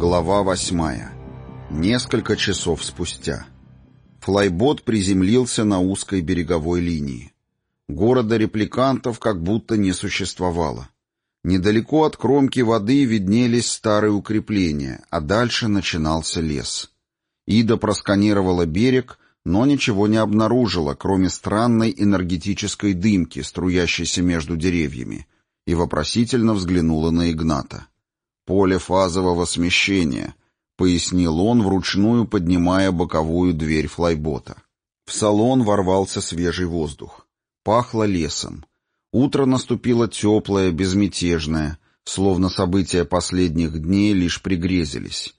Глава восьмая. Несколько часов спустя. Флайбот приземлился на узкой береговой линии. Города репликантов как будто не существовало. Недалеко от кромки воды виднелись старые укрепления, а дальше начинался лес. Ида просканировала берег, но ничего не обнаружила, кроме странной энергетической дымки, струящейся между деревьями, и вопросительно взглянула на Игната. «Поле фазового смещения», — пояснил он, вручную поднимая боковую дверь флайбота. В салон ворвался свежий воздух. Пахло лесом. Утро наступило теплое, безмятежное, словно события последних дней лишь пригрезились.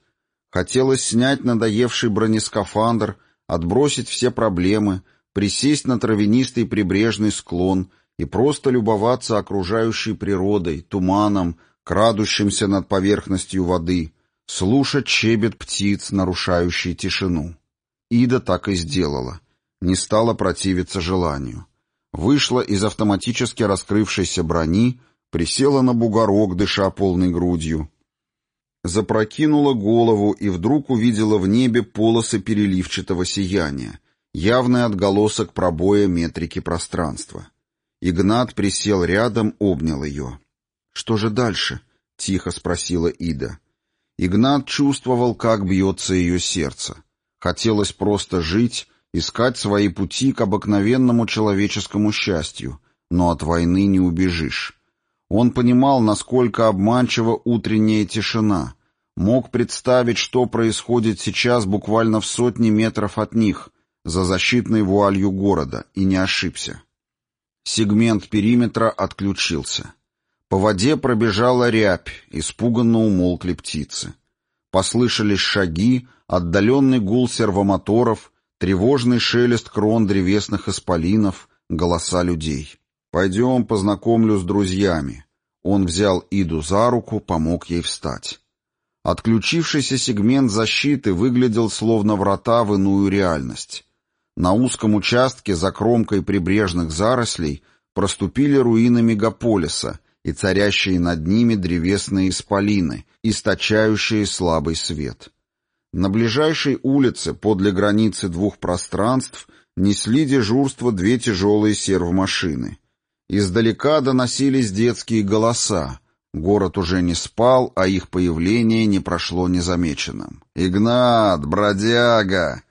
Хотелось снять надоевший бронескафандр, отбросить все проблемы, присесть на травянистый прибрежный склон и просто любоваться окружающей природой, туманом, крадущимся над поверхностью воды, слушать щебет птиц, нарушающий тишину. Ида так и сделала. Не стала противиться желанию. Вышла из автоматически раскрывшейся брони, присела на бугорок, дыша полной грудью. Запрокинула голову и вдруг увидела в небе полосы переливчатого сияния, явный отголосок пробоя метрики пространства. Игнат присел рядом, обнял ее. «Что же дальше?» — тихо спросила Ида. Игнат чувствовал, как бьется ее сердце. Хотелось просто жить, искать свои пути к обыкновенному человеческому счастью, но от войны не убежишь. Он понимал, насколько обманчива утренняя тишина, мог представить, что происходит сейчас буквально в сотни метров от них, за защитной вуалью города, и не ошибся. Сегмент периметра отключился. По воде пробежала рябь, испуганно умолкли птицы. Послышались шаги, отдаленный гул сервомоторов, тревожный шелест крон древесных исполинов, голоса людей. «Пойдем познакомлю с друзьями». Он взял Иду за руку, помог ей встать. Отключившийся сегмент защиты выглядел словно врата в иную реальность. На узком участке за кромкой прибрежных зарослей проступили руины мегаполиса — и царящие над ними древесные исполины, источающие слабый свет. На ближайшей улице, подле границы двух пространств, несли дежурство две тяжелые сервомашины. Издалека доносились детские голоса. Город уже не спал, а их появление не прошло незамеченным. «Игнат! Бродяга!»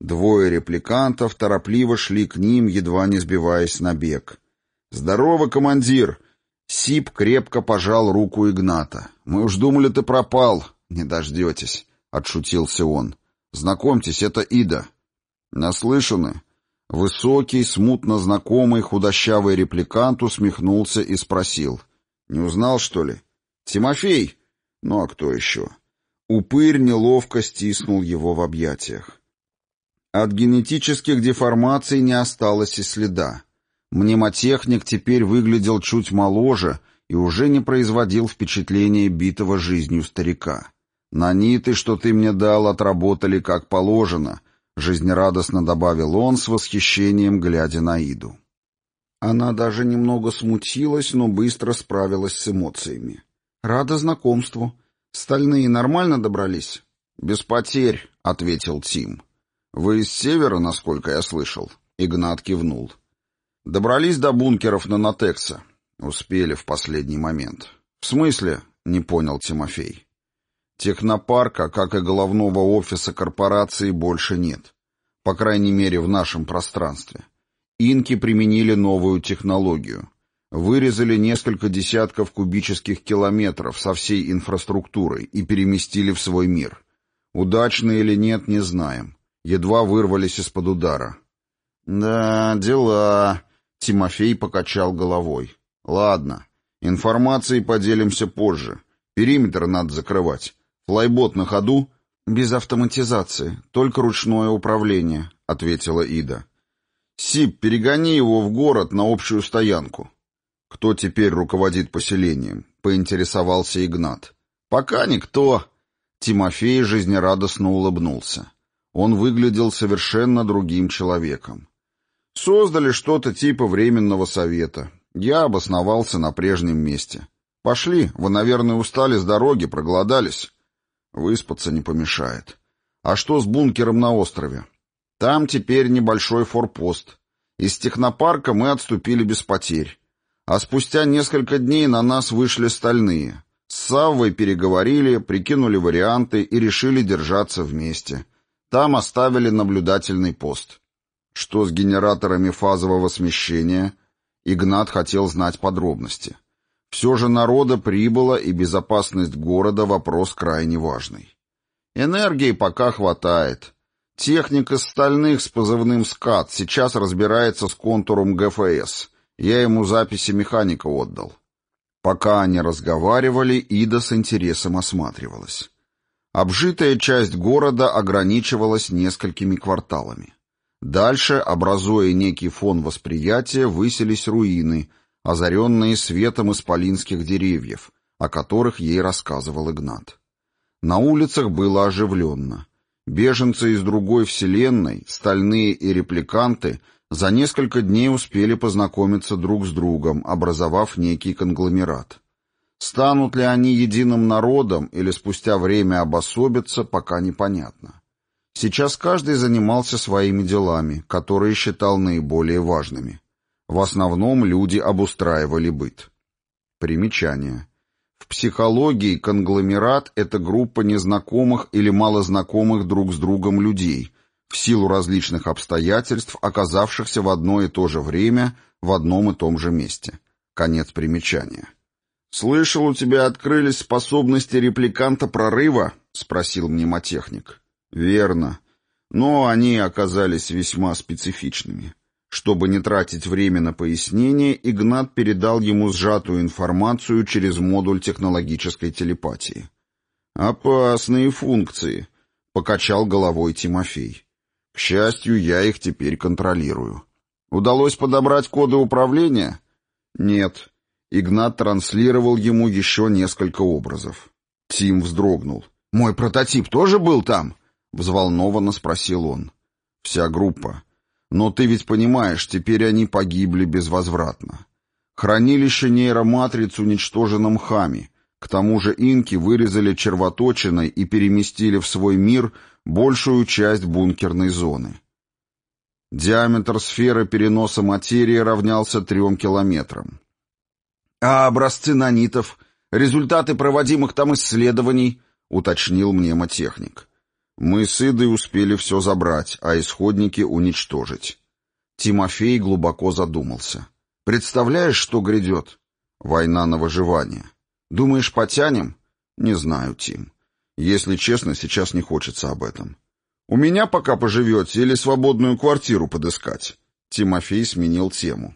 Двое репликантов торопливо шли к ним, едва не сбиваясь на бег. «Здорово, командир!» Сип крепко пожал руку Игната. «Мы уж думали, ты пропал. Не дождетесь», — отшутился он. «Знакомьтесь, это Ида». «Наслышаны?» Высокий, смутно знакомый, худощавый репликант усмехнулся и спросил. «Не узнал, что ли?» «Тимофей!» «Ну а кто еще?» Упырь неловко стиснул его в объятиях. От генетических деформаций не осталось и следа. Мнемотехник теперь выглядел чуть моложе и уже не производил впечатления битого жизнью старика. «Наниты, что ты мне дал, отработали как положено», — жизнерадостно добавил он с восхищением, глядя на Иду. Она даже немного смутилась, но быстро справилась с эмоциями. «Рада знакомству. Стальные нормально добрались?» «Без потерь», — ответил Тим. «Вы из севера, насколько я слышал?» Игнат кивнул. Добрались до бункеров на Натекса. Успели в последний момент. В смысле? Не понял Тимофей. Технопарка, как и головного офиса корпорации, больше нет. По крайней мере, в нашем пространстве. Инки применили новую технологию. Вырезали несколько десятков кубических километров со всей инфраструктурой и переместили в свой мир. Удачно или нет, не знаем. Едва вырвались из-под удара. «Да, дела», Тимофей покачал головой. «Ладно, информацией поделимся позже. Периметр надо закрывать. Флайбот на ходу?» «Без автоматизации, только ручное управление», — ответила Ида. «Сип, перегони его в город на общую стоянку». «Кто теперь руководит поселением?» — поинтересовался Игнат. «Пока никто». Тимофей жизнерадостно улыбнулся. Он выглядел совершенно другим человеком. Создали что-то типа временного совета. Я обосновался на прежнем месте. Пошли, вы, наверное, устали с дороги, проголодались. Выспаться не помешает. А что с бункером на острове? Там теперь небольшой форпост. Из технопарка мы отступили без потерь. А спустя несколько дней на нас вышли стальные. С Саввой переговорили, прикинули варианты и решили держаться вместе. Там оставили наблюдательный пост. Что с генераторами фазового смещения? Игнат хотел знать подробности. Все же народа прибыло, и безопасность города — вопрос крайне важный. Энергии пока хватает. Техник из стальных с позывным «Скат» сейчас разбирается с контуром ГФС. Я ему записи механика отдал. Пока они разговаривали, Ида с интересом осматривалась. Обжитая часть города ограничивалась несколькими кварталами. Дальше, образуя некий фон восприятия, высились руины, озаренные светом исполинских деревьев, о которых ей рассказывал Игнат. На улицах было оживленно. Беженцы из другой вселенной, стальные и репликанты, за несколько дней успели познакомиться друг с другом, образовав некий конгломерат. Станут ли они единым народом или спустя время обособятся, пока непонятно. Сейчас каждый занимался своими делами, которые считал наиболее важными. В основном люди обустраивали быт. Примечание. В психологии конгломерат – это группа незнакомых или малознакомых друг с другом людей, в силу различных обстоятельств, оказавшихся в одно и то же время в одном и том же месте. Конец примечания. «Слышал, у тебя открылись способности репликанта прорыва?» — спросил мнемотехник. «Верно. Но они оказались весьма специфичными. Чтобы не тратить время на пояснение, Игнат передал ему сжатую информацию через модуль технологической телепатии. «Опасные функции», — покачал головой Тимофей. «К счастью, я их теперь контролирую. Удалось подобрать коды управления?» «Нет». Игнат транслировал ему еще несколько образов. Тим вздрогнул. «Мой прототип тоже был там?» — взволнованно спросил он. «Вся группа. Но ты ведь понимаешь, теперь они погибли безвозвратно. Хранилище нейроматриц уничтожено мхами. К тому же инки вырезали червоточиной и переместили в свой мир большую часть бункерной зоны. Диаметр сферы переноса материи равнялся трем километрам. «А образцы нанитов? Результаты проводимых там исследований?» — уточнил мнемотехник. Мы с Идой успели все забрать, а исходники уничтожить. Тимофей глубоко задумался. Представляешь, что грядет? Война на выживание. Думаешь, потянем? Не знаю, Тим. Если честно, сейчас не хочется об этом. У меня пока поживете или свободную квартиру подыскать? Тимофей сменил тему.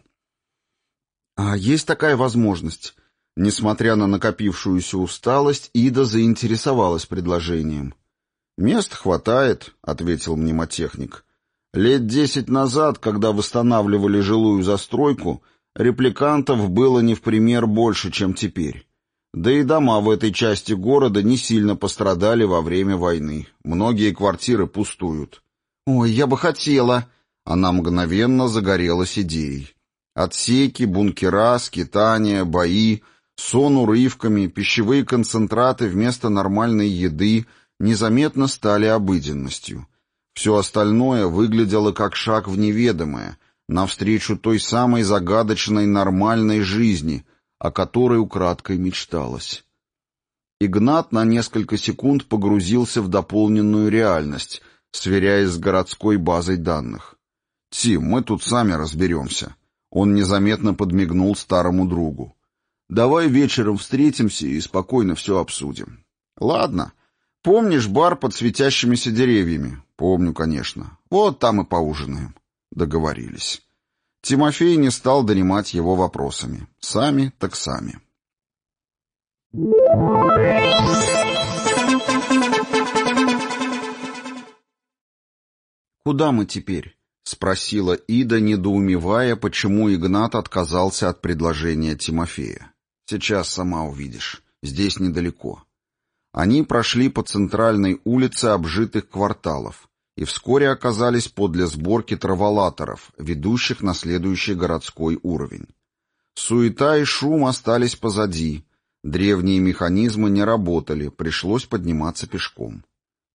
А есть такая возможность? Несмотря на накопившуюся усталость, Ида заинтересовалась предложением. «Мест хватает», — ответил мнемотехник. «Лет десять назад, когда восстанавливали жилую застройку, репликантов было не в пример больше, чем теперь. Да и дома в этой части города не сильно пострадали во время войны. Многие квартиры пустуют». «Ой, я бы хотела!» Она мгновенно загорелась идеей. Отсеки, бункера, скитания, бои, сон урывками, пищевые концентраты вместо нормальной еды — незаметно стали обыденностью. Все остальное выглядело как шаг в неведомое, навстречу той самой загадочной нормальной жизни, о которой украдкой мечталось. Игнат на несколько секунд погрузился в дополненную реальность, сверяясь с городской базой данных. «Тим, мы тут сами разберемся». Он незаметно подмигнул старому другу. «Давай вечером встретимся и спокойно все обсудим». «Ладно», Помнишь бар под светящимися деревьями? Помню, конечно. Вот там и поужинаем. Договорились. Тимофей не стал донимать его вопросами. Сами так сами. «Куда мы теперь?» — спросила Ида, недоумевая, почему Игнат отказался от предложения Тимофея. «Сейчас сама увидишь. Здесь недалеко». Они прошли по центральной улице обжитых кварталов и вскоре оказались подле сборки траволаторов, ведущих на следующий городской уровень. Суета и шум остались позади. Древние механизмы не работали, пришлось подниматься пешком.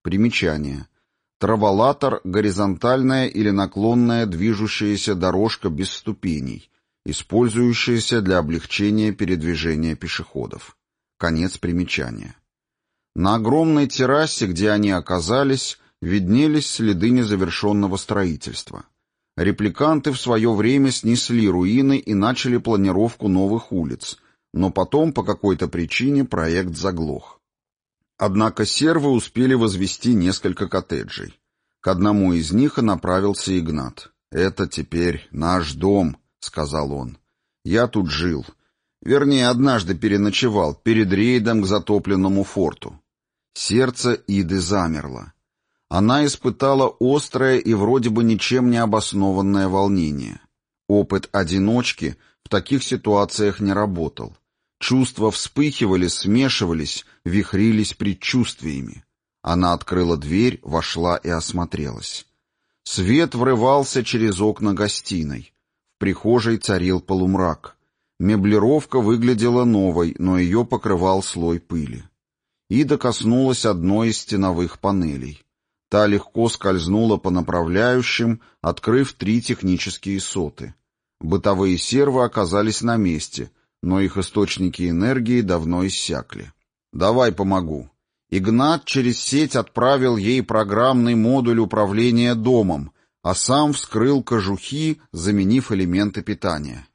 Примечание. Траволатор — горизонтальная или наклонная движущаяся дорожка без ступеней, использующаяся для облегчения передвижения пешеходов. Конец примечания. На огромной террасе, где они оказались, виднелись следы незавершенного строительства. Репликанты в свое время снесли руины и начали планировку новых улиц, но потом по какой-то причине проект заглох. Однако сервы успели возвести несколько коттеджей. К одному из них и направился Игнат. «Это теперь наш дом», — сказал он. «Я тут жил. Вернее, однажды переночевал перед рейдом к затопленному форту». Сердце Иды замерло. Она испытала острое и вроде бы ничем не обоснованное волнение. Опыт одиночки в таких ситуациях не работал. Чувства вспыхивали, смешивались, вихрились предчувствиями. Она открыла дверь, вошла и осмотрелась. Свет врывался через окна гостиной. В прихожей царил полумрак. Меблировка выглядела новой, но ее покрывал слой пыли. Ида коснулась одной из стеновых панелей. Та легко скользнула по направляющим, открыв три технические соты. Бытовые сервы оказались на месте, но их источники энергии давно иссякли. «Давай помогу». Игнат через сеть отправил ей программный модуль управления домом, а сам вскрыл кожухи, заменив элементы питания.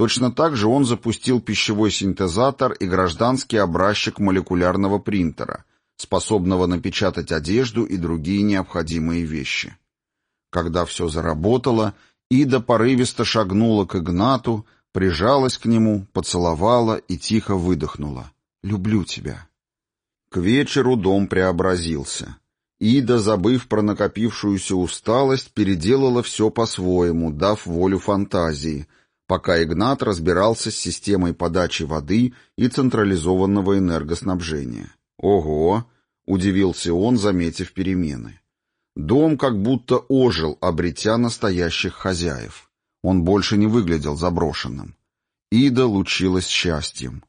Точно так же он запустил пищевой синтезатор и гражданский образчик молекулярного принтера, способного напечатать одежду и другие необходимые вещи. Когда все заработало, Ида порывисто шагнула к Игнату, прижалась к нему, поцеловала и тихо выдохнула. «Люблю тебя». К вечеру дом преобразился. Ида, забыв про накопившуюся усталость, переделала все по-своему, дав волю фантазии, пока Игнат разбирался с системой подачи воды и централизованного энергоснабжения. «Ого!» — удивился он, заметив перемены. Дом как будто ожил, обретя настоящих хозяев. Он больше не выглядел заброшенным. Ида лучилась счастьем.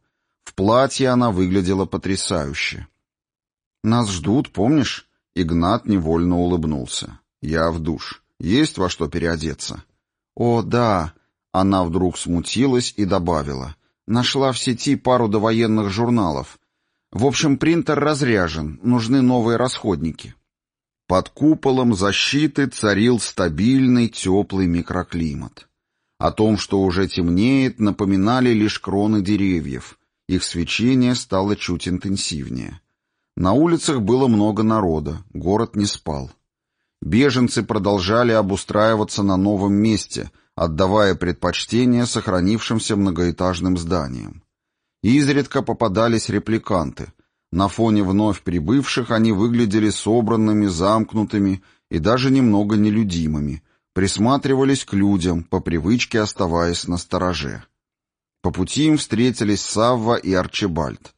В платье она выглядела потрясающе. «Нас ждут, помнишь?» Игнат невольно улыбнулся. «Я в душ. Есть во что переодеться?» «О, да!» Она вдруг смутилась и добавила. «Нашла в сети пару довоенных журналов. В общем, принтер разряжен, нужны новые расходники». Под куполом защиты царил стабильный теплый микроклимат. О том, что уже темнеет, напоминали лишь кроны деревьев. Их свечение стало чуть интенсивнее. На улицах было много народа, город не спал. Беженцы продолжали обустраиваться на новом месте, отдавая предпочтение сохранившимся многоэтажным зданиям. Изредка попадались репликанты, на фоне вновь прибывших они выглядели собранными, замкнутыми и даже немного нелюдимыми, присматривались к людям, по привычке оставаясь на стороже. По пути им встретились Савва и Арчибальд.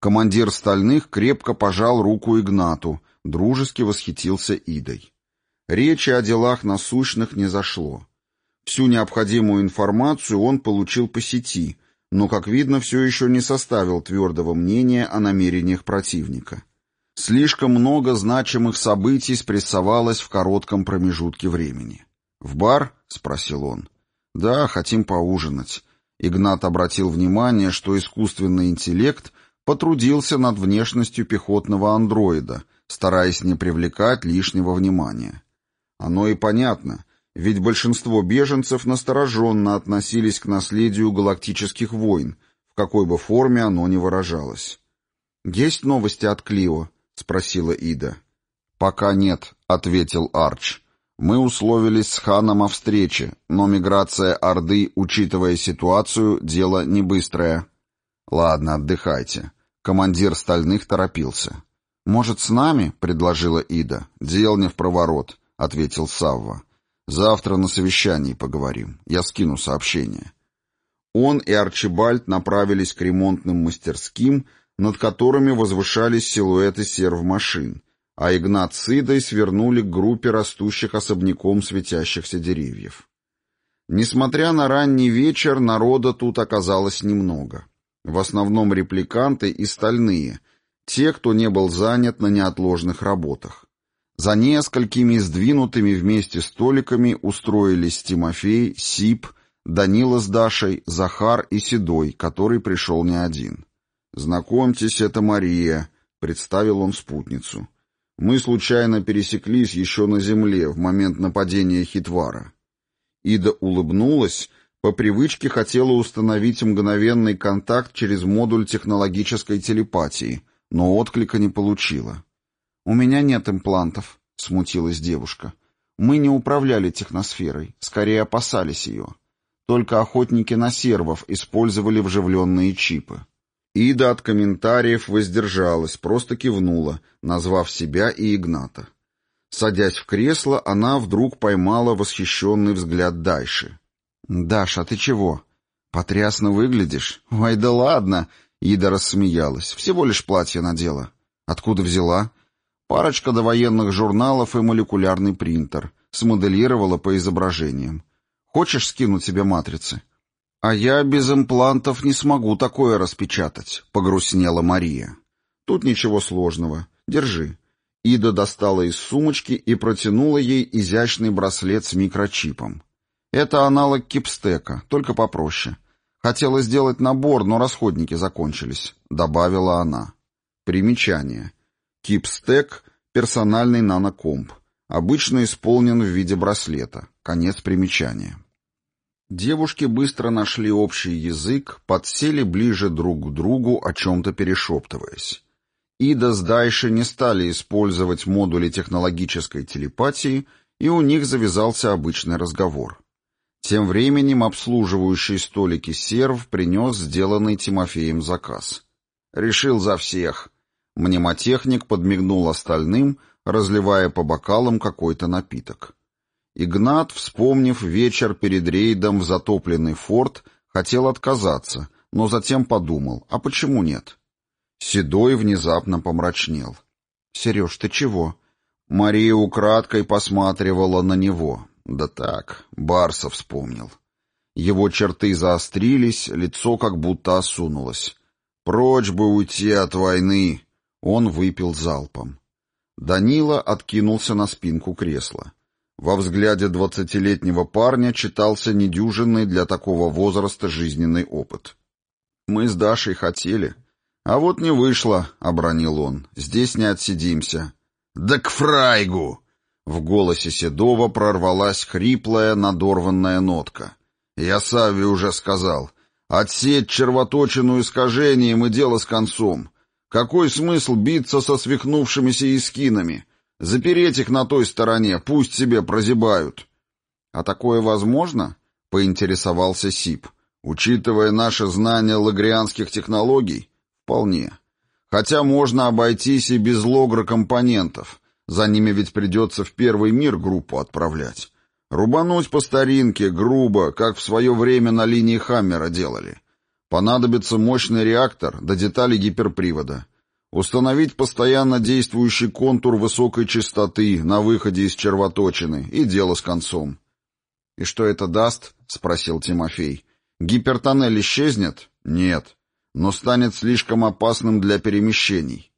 Командир стальных крепко пожал руку Игнату, дружески восхитился Идой. Речи о делах насущных не зашло. Всю необходимую информацию он получил по сети — но, как видно, все еще не составил твердого мнения о намерениях противника. Слишком много значимых событий спрессовалось в коротком промежутке времени. «В бар?» — спросил он. «Да, хотим поужинать». Игнат обратил внимание, что искусственный интеллект потрудился над внешностью пехотного андроида, стараясь не привлекать лишнего внимания. Оно и понятно ведь большинство беженцев настороженно относились к наследию галактических войн, в какой бы форме оно ни выражалось. «Есть новости от Клио?» — спросила Ида. «Пока нет», — ответил Арч. «Мы условились с ханом о встрече, но миграция Орды, учитывая ситуацию, дело не быстрое». «Ладно, отдыхайте». Командир стальных торопился. «Может, с нами?» — предложила Ида. «Дел не в проворот», — ответил Савва. Завтра на совещании поговорим. Я скину сообщение. Он и Арчибальд направились к ремонтным мастерским, над которыми возвышались силуэты серв-машин, а Игнат с Идой свернули к группе растущих особняком светящихся деревьев. Несмотря на ранний вечер, народа тут оказалось немного. В основном репликанты и стальные, те, кто не был занят на неотложных работах. За несколькими сдвинутыми вместе столиками устроились Тимофей, Сип, Данила с Дашей, Захар и Седой, который пришел не один. «Знакомьтесь, это Мария», — представил он спутницу. «Мы случайно пересеклись еще на земле в момент нападения Хитвара». Ида улыбнулась, по привычке хотела установить мгновенный контакт через модуль технологической телепатии, но отклика не получила. «У меня нет имплантов», — смутилась девушка. «Мы не управляли техносферой, скорее опасались ее. Только охотники на сервов использовали вживленные чипы». Ида от комментариев воздержалась, просто кивнула, назвав себя и Игната. Садясь в кресло, она вдруг поймала восхищенный взгляд Дайши. «Даша, ты чего? Потрясно выглядишь. Ой, да ладно!» Ида рассмеялась. «Всего лишь платье надела. Откуда взяла?» Парочка довоенных журналов и молекулярный принтер. Смоделировала по изображениям. Хочешь скинуть себе матрицы? А я без имплантов не смогу такое распечатать, погрустнела Мария. Тут ничего сложного. Держи. Ида достала из сумочки и протянула ей изящный браслет с микрочипом. Это аналог кипстека, только попроще. Хотела сделать набор, но расходники закончились, добавила она. Примечание. Кипстек — персональный нанокомп. Обычно исполнен в виде браслета. Конец примечания. Девушки быстро нашли общий язык, подсели ближе друг к другу, о чем-то перешептываясь. Ида с Дайши не стали использовать модули технологической телепатии, и у них завязался обычный разговор. Тем временем обслуживающий столики серв принес сделанный Тимофеем заказ. «Решил за всех», Мнемотехник подмигнул остальным, разливая по бокалам какой-то напиток. Игнат, вспомнив вечер перед рейдом в затопленный форт, хотел отказаться, но затем подумал, а почему нет? Седой внезапно помрачнел. «Сереж, ты чего?» Мария украдкой посматривала на него. Да так, Барса вспомнил. Его черты заострились, лицо как будто осунулось. «Прочь бы уйти от войны!» Он выпил залпом. Данила откинулся на спинку кресла. Во взгляде двадцатилетнего парня читался недюжинный для такого возраста жизненный опыт. «Мы с Дашей хотели. А вот не вышло», — обронил он. «Здесь не отсидимся». «Да к фрайгу!» В голосе Седова прорвалась хриплая, надорванная нотка. «Я Саве уже сказал. Отсечь червоточину искажением и дело с концом. Какой смысл биться со свихнувшимися искинами? Запереть их на той стороне, пусть себе прозябают. — А такое возможно? — поинтересовался Сип. — Учитывая наше знание лагрианских технологий? — Вполне. Хотя можно обойтись и без логрокомпонентов. За ними ведь придется в первый мир группу отправлять. Рубануть по старинке, грубо, как в свое время на линии Хаммера делали. Понадобится мощный реактор до детали гиперпривода. Установить постоянно действующий контур высокой частоты на выходе из червоточины и дело с концом. «И что это даст?» — спросил Тимофей. «Гипертоннель исчезнет?» «Нет, но станет слишком опасным для перемещений».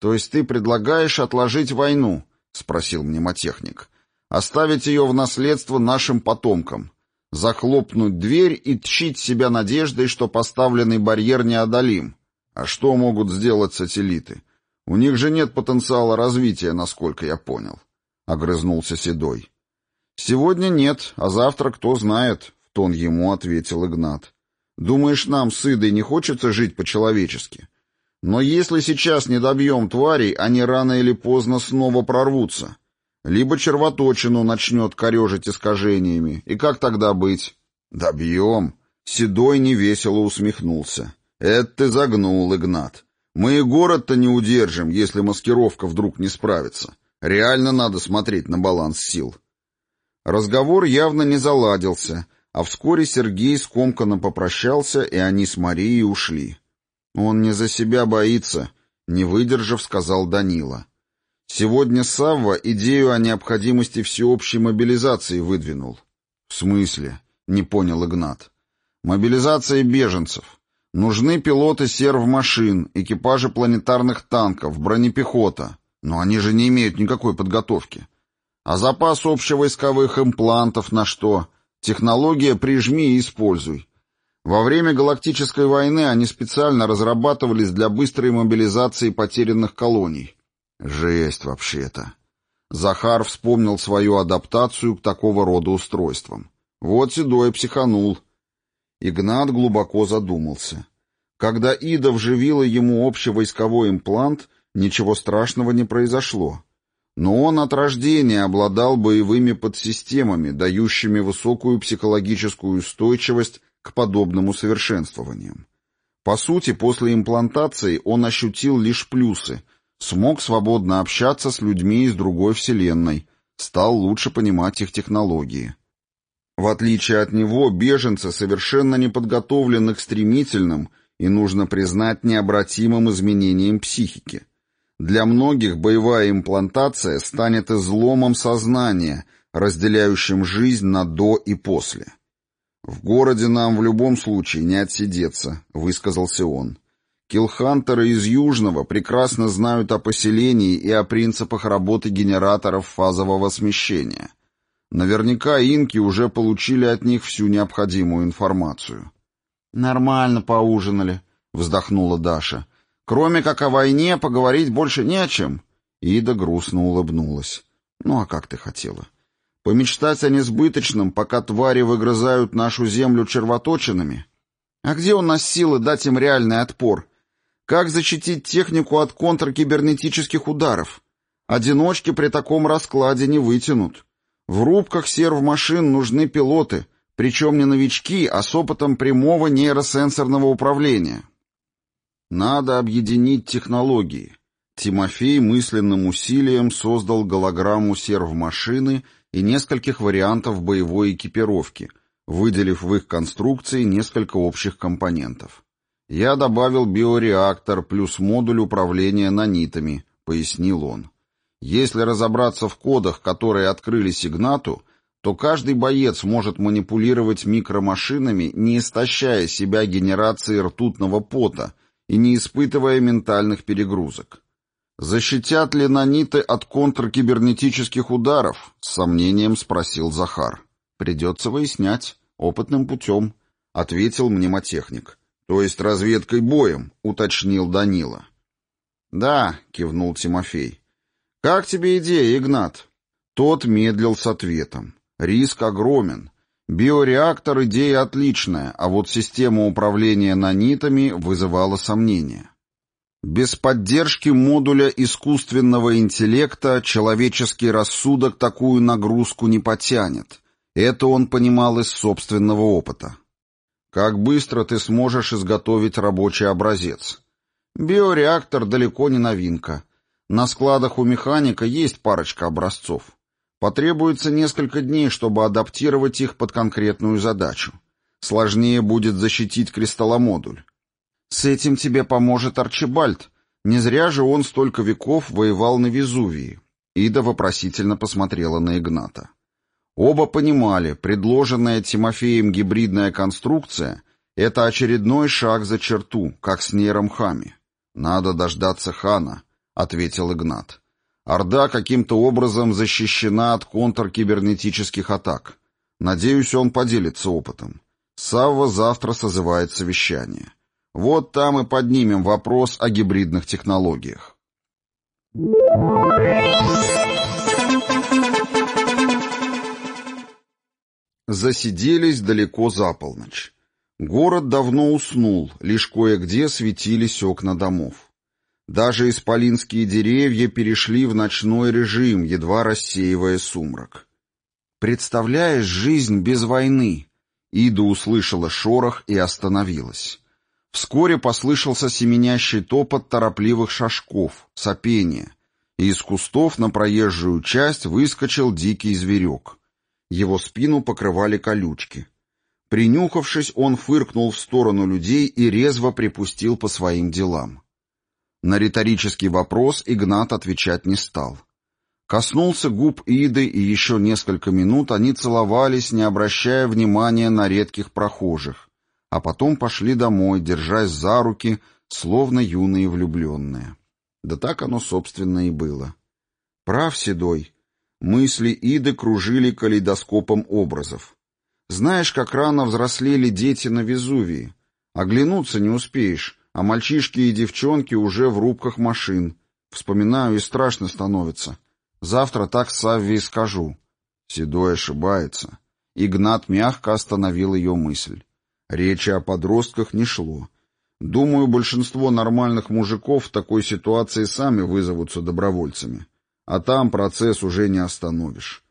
«То есть ты предлагаешь отложить войну?» — спросил мнемотехник. «Оставить ее в наследство нашим потомкам захлопнуть дверь и тщить себя надеждой, что поставленный барьер неодолим. А что могут сделать сателлиты? У них же нет потенциала развития, насколько я понял. Огрызнулся Седой. Сегодня нет, а завтра кто знает, в тон ему ответил Игнат. Думаешь, нам с Идой не хочется жить по-человечески? Но если сейчас не добьем тварей, они рано или поздно снова прорвутся. Либо червоточину начнет корежить искажениями. И как тогда быть? Добьем. Седой невесело усмехнулся. Это ты загнул, Игнат. Мы и город-то не удержим, если маскировка вдруг не справится. Реально надо смотреть на баланс сил. Разговор явно не заладился, а вскоре Сергей скомканно попрощался, и они с Марией ушли. «Он не за себя боится», — не выдержав, сказал Данила. Сегодня Савва идею о необходимости всеобщей мобилизации выдвинул. В смысле? Не понял Игнат. Мобилизация беженцев. Нужны пилоты серв-машин, экипажи планетарных танков, бронепехота. Но они же не имеют никакой подготовки. А запас общевойсковых имплантов на что? Технология «прижми и используй». Во время Галактической войны они специально разрабатывались для быстрой мобилизации потерянных колоний. Жесть вообще-то. Захар вспомнил свою адаптацию к такого рода устройствам. Вот Седой психанул. Игнат глубоко задумался. Когда Ида вживила ему общевойсковой имплант, ничего страшного не произошло. Но он от рождения обладал боевыми подсистемами, дающими высокую психологическую устойчивость к подобным усовершенствованиям. По сути, после имплантации он ощутил лишь плюсы, смог свободно общаться с людьми из другой вселенной, стал лучше понимать их технологии. В отличие от него, беженцы совершенно не подготовлены к стремительным и, нужно признать, необратимым изменениям психики. Для многих боевая имплантация станет изломом сознания, разделяющим жизнь на «до» и «после». «В городе нам в любом случае не отсидеться», — высказался он. «Киллхантеры из Южного прекрасно знают о поселении и о принципах работы генераторов фазового смещения. Наверняка инки уже получили от них всю необходимую информацию». «Нормально поужинали», — вздохнула Даша. «Кроме как о войне, поговорить больше не о чем». Ида грустно улыбнулась. «Ну а как ты хотела?» Помечтать о несбыточном, пока твари выгрызают нашу землю червоточинами? А где у нас силы дать им реальный отпор? Как защитить технику от контркибернетических ударов? Одиночки при таком раскладе не вытянут. В рубках серв-машин нужны пилоты, причем не новички, а с опытом прямого нейросенсорного управления. Надо объединить технологии. Тимофей мысленным усилием создал голограмму серв-машины и нескольких вариантов боевой экипировки, выделив в их конструкции несколько общих компонентов. «Я добавил биореактор плюс модуль управления нанитами», — пояснил он. «Если разобраться в кодах, которые открыли Сигнату, то каждый боец может манипулировать микромашинами, не истощая себя генерацией ртутного пота и не испытывая ментальных перегрузок. «Защитят ли наниты от контркибернетических ударов?» — с сомнением спросил Захар. «Придется выяснять. Опытным путем», — ответил мнемотехник. «То есть разведкой боем», — уточнил Данила. «Да», — кивнул Тимофей. «Как тебе идея, Игнат?» Тот медлил с ответом. «Риск огромен. Биореактор — идея отличная, а вот система управления нанитами вызывала сомнения». Без поддержки модуля искусственного интеллекта человеческий рассудок такую нагрузку не потянет. Это он понимал из собственного опыта. Как быстро ты сможешь изготовить рабочий образец? Биореактор далеко не новинка. На складах у механика есть парочка образцов. Потребуется несколько дней, чтобы адаптировать их под конкретную задачу. Сложнее будет защитить кристалломодуль. С этим тебе поможет Арчибальд. Не зря же он столько веков воевал на Везувии. Ида вопросительно посмотрела на Игната. Оба понимали, предложенная Тимофеем гибридная конструкция — это очередной шаг за черту, как с нейром Хами. «Надо дождаться хана», — ответил Игнат. «Орда каким-то образом защищена от контркибернетических атак. Надеюсь, он поделится опытом. Савва завтра созывает совещание. Вот там и поднимем вопрос о гибридных технологиях. Засиделись далеко за полночь. Город давно уснул, лишь кое-где светились окна домов. Даже исполинские деревья перешли в ночной режим, едва рассеивая сумрак. «Представляешь жизнь без войны?» Ида услышала шорох и остановилась. Вскоре послышался семенящий топот торопливых шажков, сопение, и из кустов на проезжую часть выскочил дикий зверек. Его спину покрывали колючки. Принюхавшись, он фыркнул в сторону людей и резво припустил по своим делам. На риторический вопрос Игнат отвечать не стал. Коснулся губ Иды, и еще несколько минут они целовались, не обращая внимания на редких прохожих, а потом пошли домой, держась за руки, словно юные влюбленные. Да так оно, собственно, и было. Прав, Седой. Мысли Иды кружили калейдоскопом образов. Знаешь, как рано взрослели дети на Везувии. Оглянуться не успеешь, а мальчишки и девчонки уже в рубках машин. Вспоминаю, и страшно становится. Завтра так Савве скажу. Седой ошибается. Игнат мягко остановил ее мысль. Речи о подростках не шло. Думаю, большинство нормальных мужиков в такой ситуации сами вызовутся добровольцами. А там процесс уже не остановишь.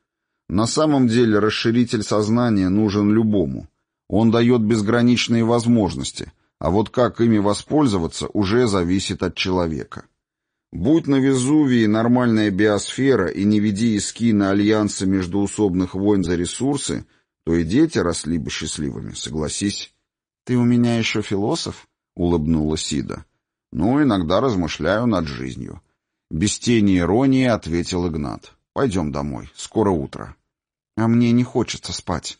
На самом деле расширитель сознания нужен любому. Он дает безграничные возможности, а вот как ими воспользоваться уже зависит от человека. Будь на Везувии нормальная биосфера и не веди иски на альянсы междуусобных войн за ресурсы, то и дети росли бы счастливыми, согласись. — Ты у меня еще философ? — улыбнулась Сида. — Ну, иногда размышляю над жизнью. Без тени иронии ответил Игнат. «Пойдем домой. Скоро утро». «А мне не хочется спать».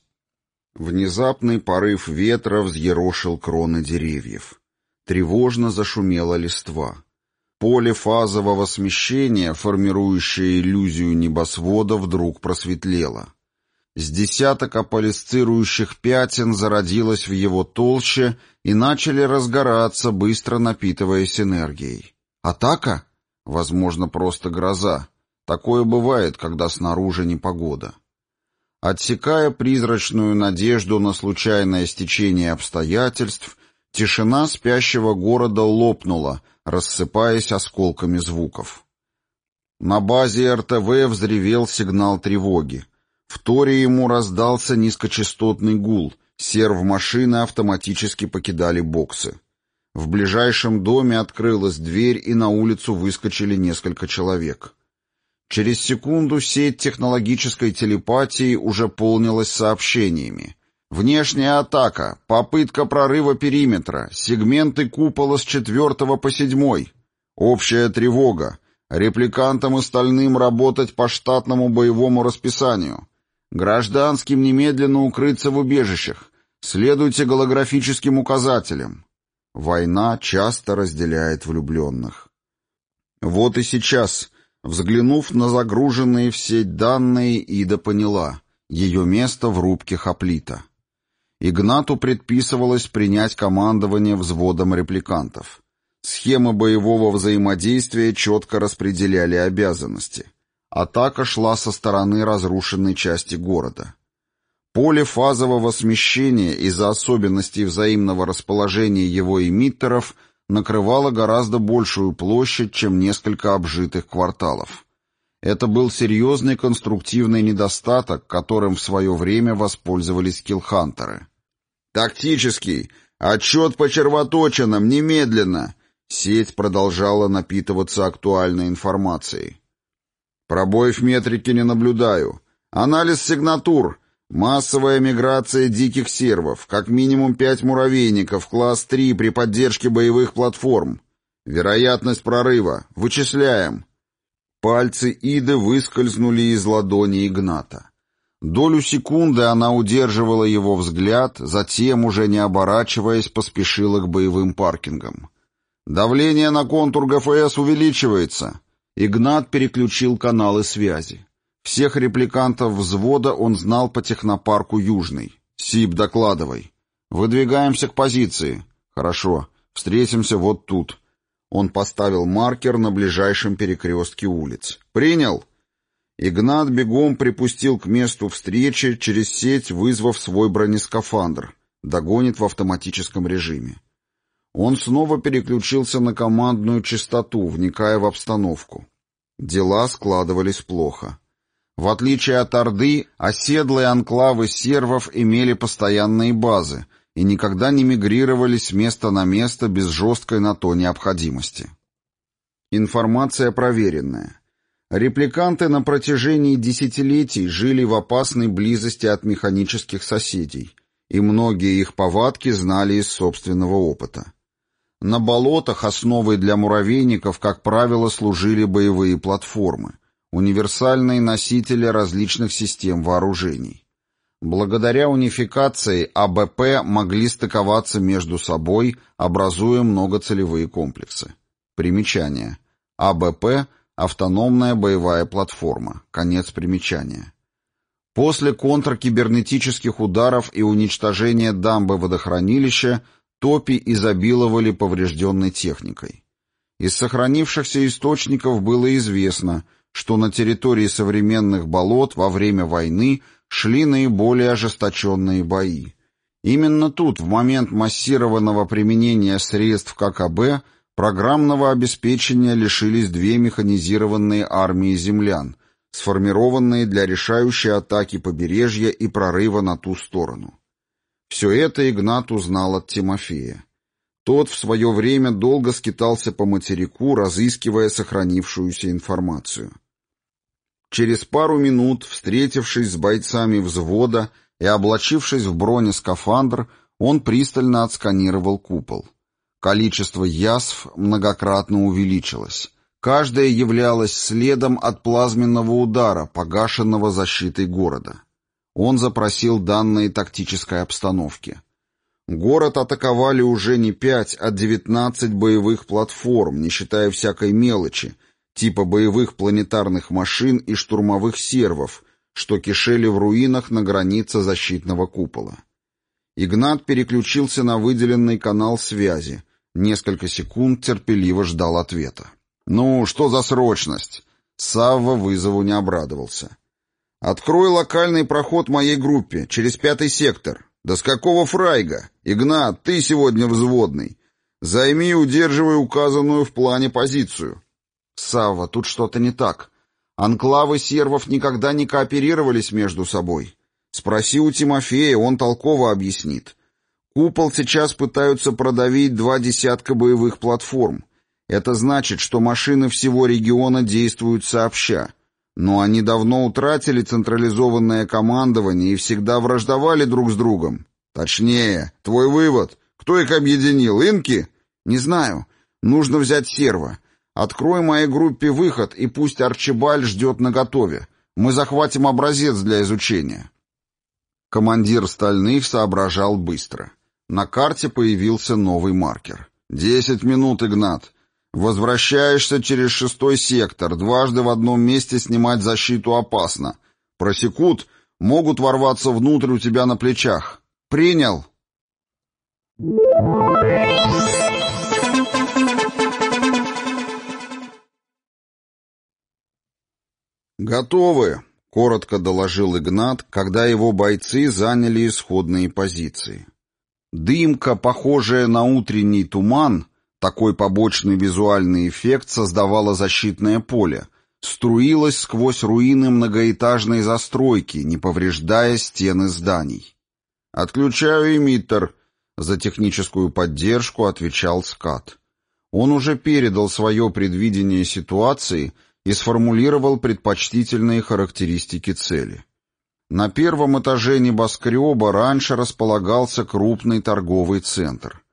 Внезапный порыв ветра взъерошил кроны деревьев. Тревожно зашумела листва. Поле фазового смещения, формирующее иллюзию небосвода, вдруг просветлело. С десяток аполисцирующих пятен зародилось в его толще и начали разгораться, быстро напитываясь энергией. «Атака?» Возможно, просто гроза. Такое бывает, когда снаружи непогода. Отсекая призрачную надежду на случайное стечение обстоятельств, тишина спящего города лопнула, рассыпаясь осколками звуков. На базе РТВ взревел сигнал тревоги. В торе ему раздался низкочастотный гул, серв-машины автоматически покидали боксы. В ближайшем доме открылась дверь, и на улицу выскочили несколько человек. Через секунду сеть технологической телепатии уже полнилась сообщениями. Внешняя атака, попытка прорыва периметра, сегменты купола с четвертого по седьмой. Общая тревога. Репликантам остальным работать по штатному боевому расписанию. Гражданским немедленно укрыться в убежищах. Следуйте голографическим указателям. Война часто разделяет влюбленных. Вот и сейчас, взглянув на загруженные в сеть данные, Ида поняла — ее место в рубке Хоплита. Игнату предписывалось принять командование взводом репликантов. Схемы боевого взаимодействия четко распределяли обязанности. Атака шла со стороны разрушенной части города. Поле фазового смещения из-за особенностей взаимного расположения его эмиттеров накрывало гораздо большую площадь, чем несколько обжитых кварталов. Это был серьезный конструктивный недостаток, которым в свое время воспользовались киллхантеры. «Тактический! Отчет по червоточинам! Немедленно!» Сеть продолжала напитываться актуальной информацией. «Пробоев метрики не наблюдаю. Анализ сигнатур!» Массовая миграция диких сервов, как минимум пять муравейников, класс 3 при поддержке боевых платформ. Вероятность прорыва. Вычисляем. Пальцы Иды выскользнули из ладони Игната. Долю секунды она удерживала его взгляд, затем, уже не оборачиваясь, поспешила к боевым паркингам. «Давление на контур ГФС увеличивается!» Игнат переключил каналы связи. Всех репликантов взвода он знал по технопарку Южный. «Сип, докладывай». «Выдвигаемся к позиции». «Хорошо. Встретимся вот тут». Он поставил маркер на ближайшем перекрестке улиц. «Принял!» Игнат бегом припустил к месту встречи, через сеть вызвав свой бронескафандр. Догонит в автоматическом режиме. Он снова переключился на командную частоту, вникая в обстановку. Дела складывались плохо. В отличие от Орды, оседлые анклавы сервов имели постоянные базы и никогда не мигрировали с места на место без жесткой на то необходимости. Информация проверенная. Репликанты на протяжении десятилетий жили в опасной близости от механических соседей, и многие их повадки знали из собственного опыта. На болотах основой для муравейников, как правило, служили боевые платформы – универсальные носители различных систем вооружений. Благодаря унификации АБП могли стыковаться между собой, образуя многоцелевые комплексы. Примечание. АБП – автономная боевая платформа. Конец примечания. После контркибернетических ударов и уничтожения дамбы водохранилища топи изобиловали поврежденной техникой. Из сохранившихся источников было известно, что на территории современных болот во время войны шли наиболее ожесточенные бои. Именно тут, в момент массированного применения средств ККБ, программного обеспечения лишились две механизированные армии землян – сформированные для решающей атаки побережья и прорыва на ту сторону. Все это Игнат узнал от Тимофея. Тот в свое время долго скитался по материку, разыскивая сохранившуюся информацию. Через пару минут, встретившись с бойцами взвода и облачившись в бронескафандр, он пристально отсканировал купол. Количество язв многократно увеличилось. Каждая являлась следом от плазменного удара, погашенного защитой города. Он запросил данные тактической обстановки. Город атаковали уже не пять, а девятнадцать боевых платформ, не считая всякой мелочи, типа боевых планетарных машин и штурмовых сервов, что кишели в руинах на границе защитного купола. Игнат переключился на выделенный канал связи, несколько секунд терпеливо ждал ответа. «Ну, что за срочность?» Савва вызову не обрадовался. «Открой локальный проход моей группе, через пятый сектор. Да с какого фрайга? Игнат, ты сегодня взводный. Займи и удерживай указанную в плане позицию». «Савва, тут что-то не так. Анклавы сервов никогда не кооперировались между собой. Спроси у Тимофея, он толково объяснит. Купол сейчас пытаются продавить два десятка боевых платформ». Это значит, что машины всего региона действуют сообща. Но они давно утратили централизованное командование и всегда враждовали друг с другом. Точнее, твой вывод. Кто их объединил? Инки? Не знаю. Нужно взять серво. Открой моей группе выход, и пусть Арчибаль ждет наготове. Мы захватим образец для изучения. Командир стальных соображал быстро. На карте появился новый маркер. «Десять минут, Игнат. Возвращаешься через шестой сектор. Дважды в одном месте снимать защиту опасно. Просекут, могут ворваться внутрь у тебя на плечах. Принял. «Готовы», — коротко доложил Игнат, когда его бойцы заняли исходные позиции. Дымка, похожая на утренний туман, такой побочный визуальный эффект создавало защитное поле, струилось сквозь руины многоэтажной застройки, не повреждая стены зданий. «Отключаю эмиттер», — за техническую поддержку отвечал Скат. Он уже передал свое предвидение ситуации и сформулировал предпочтительные характеристики цели. На первом этаже небоскреба раньше располагался крупный торговый центр.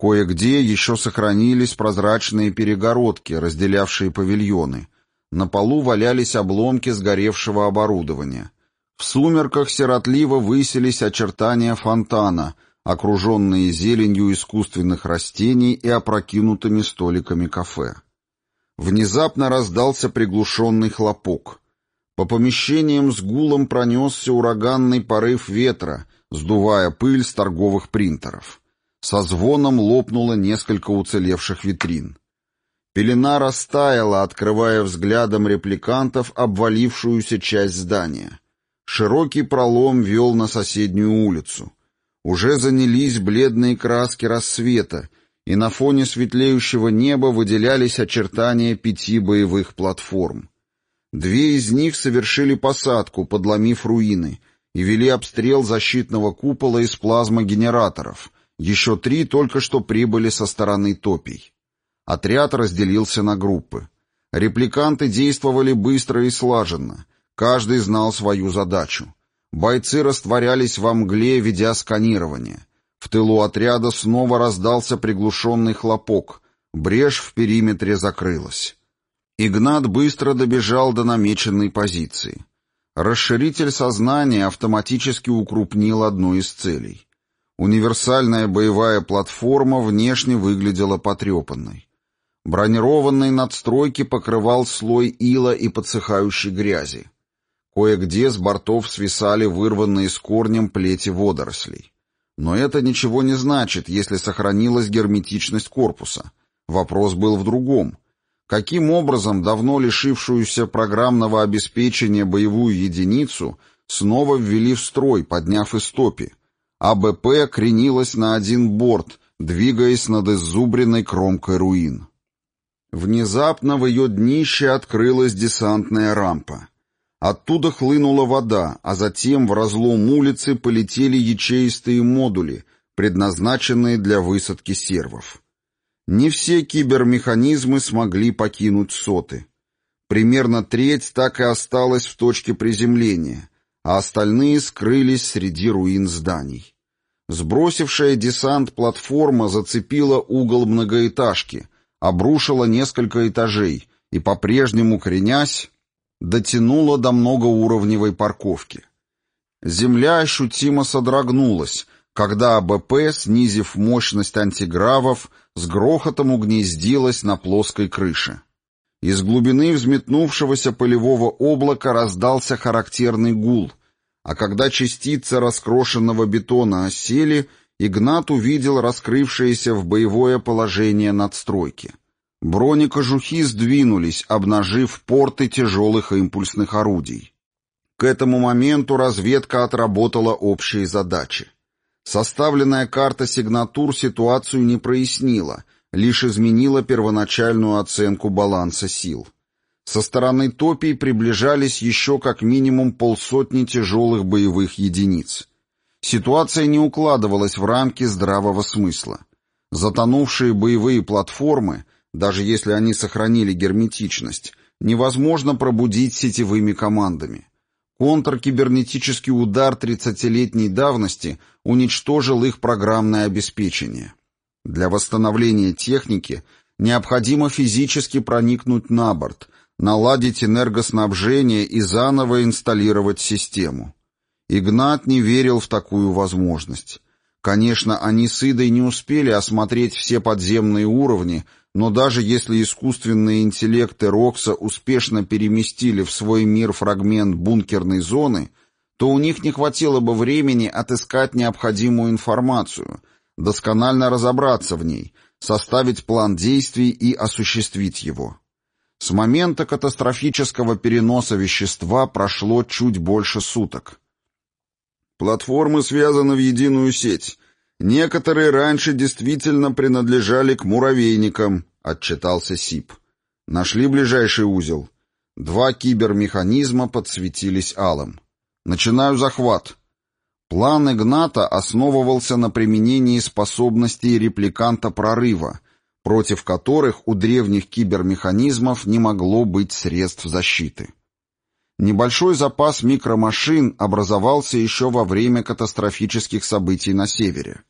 Кое-где еще сохранились прозрачные перегородки, разделявшие павильоны. На полу валялись обломки сгоревшего оборудования. В сумерках сиротливо высились очертания фонтана, окруженные зеленью искусственных растений и опрокинутыми столиками кафе. Внезапно раздался приглушенный хлопок. По помещениям с гулом пронесся ураганный порыв ветра, сдувая пыль с торговых принтеров. Со звоном лопнуло несколько уцелевших витрин. Пелена растаяла, открывая взглядом репликантов обвалившуюся часть здания. Широкий пролом вел на соседнюю улицу. Уже занялись бледные краски рассвета, и на фоне светлеющего неба выделялись очертания пяти боевых платформ. Две из них совершили посадку, подломив руины, и вели обстрел защитного купола из плазмогенераторов, еще три только что прибыли со стороны топий. Отряд разделился на группы. Репликанты действовали быстро и слаженно. Каждый знал свою задачу. Бойцы растворялись во мгле, ведя сканирование. В тылу отряда снова раздался приглушенный хлопок. Брешь в периметре закрылась. Игнат быстро добежал до намеченной позиции. Расширитель сознания автоматически укрупнил одну из целей. Универсальная боевая платформа внешне выглядела потрепанной. Бронированные надстройки покрывал слой ила и подсыхающей грязи. Кое-где с бортов свисали вырванные с корнем плети водорослей. Но это ничего не значит, если сохранилась герметичность корпуса. Вопрос был в другом. Каким образом давно лишившуюся программного обеспечения боевую единицу снова ввели в строй, подняв истопи? АБП кренилась на один борт, двигаясь над иззубренной кромкой руин. Внезапно в ее днище открылась десантная рампа. Оттуда хлынула вода, а затем в разлом улицы полетели ячеистые модули, предназначенные для высадки сервов. Не все кибермеханизмы смогли покинуть соты. Примерно треть так и осталась в точке приземления, а остальные скрылись среди руин зданий. Сбросившая десант платформа зацепила угол многоэтажки, обрушила несколько этажей и, по-прежнему кренясь, дотянула до многоуровневой парковки. Земля ощутимо содрогнулась, когда АБП, снизив мощность антигравов, с грохотом угнездилась на плоской крыше. Из глубины взметнувшегося полевого облака раздался характерный гул, а когда частицы раскрошенного бетона осели, Игнат увидел раскрывшееся в боевое положение надстройки. Бронекожухи сдвинулись, обнажив порты тяжелых импульсных орудий. К этому моменту разведка отработала общие задачи. Составленная карта сигнатур ситуацию не прояснила, лишь изменила первоначальную оценку баланса сил. Со стороны топий приближались еще как минимум полсотни тяжелых боевых единиц. Ситуация не укладывалась в рамки здравого смысла. Затонувшие боевые платформы, даже если они сохранили герметичность, невозможно пробудить сетевыми командами. Контркибернетический удар 30-летней давности уничтожил их программное обеспечение. Для восстановления техники необходимо физически проникнуть на борт, наладить энергоснабжение и заново инсталлировать систему. Игнат не верил в такую возможность. Конечно, они с Идой не успели осмотреть все подземные уровни, но даже если искусственные интеллекты Рокса успешно переместили в свой мир фрагмент бункерной зоны, то у них не хватило бы времени отыскать необходимую информацию, досконально разобраться в ней, составить план действий и осуществить его. С момента катастрофического переноса вещества прошло чуть больше суток. Платформы связаны в единую сеть. Некоторые раньше действительно принадлежали к муравейникам, отчитался СИП. Нашли ближайший узел. Два кибермеханизма подсветились алым. Начинаю захват. План Игната основывался на применении способностей репликанта прорыва, против которых у древних кибермеханизмов не могло быть средств защиты. Небольшой запас микромашин образовался еще во время катастрофических событий на севере.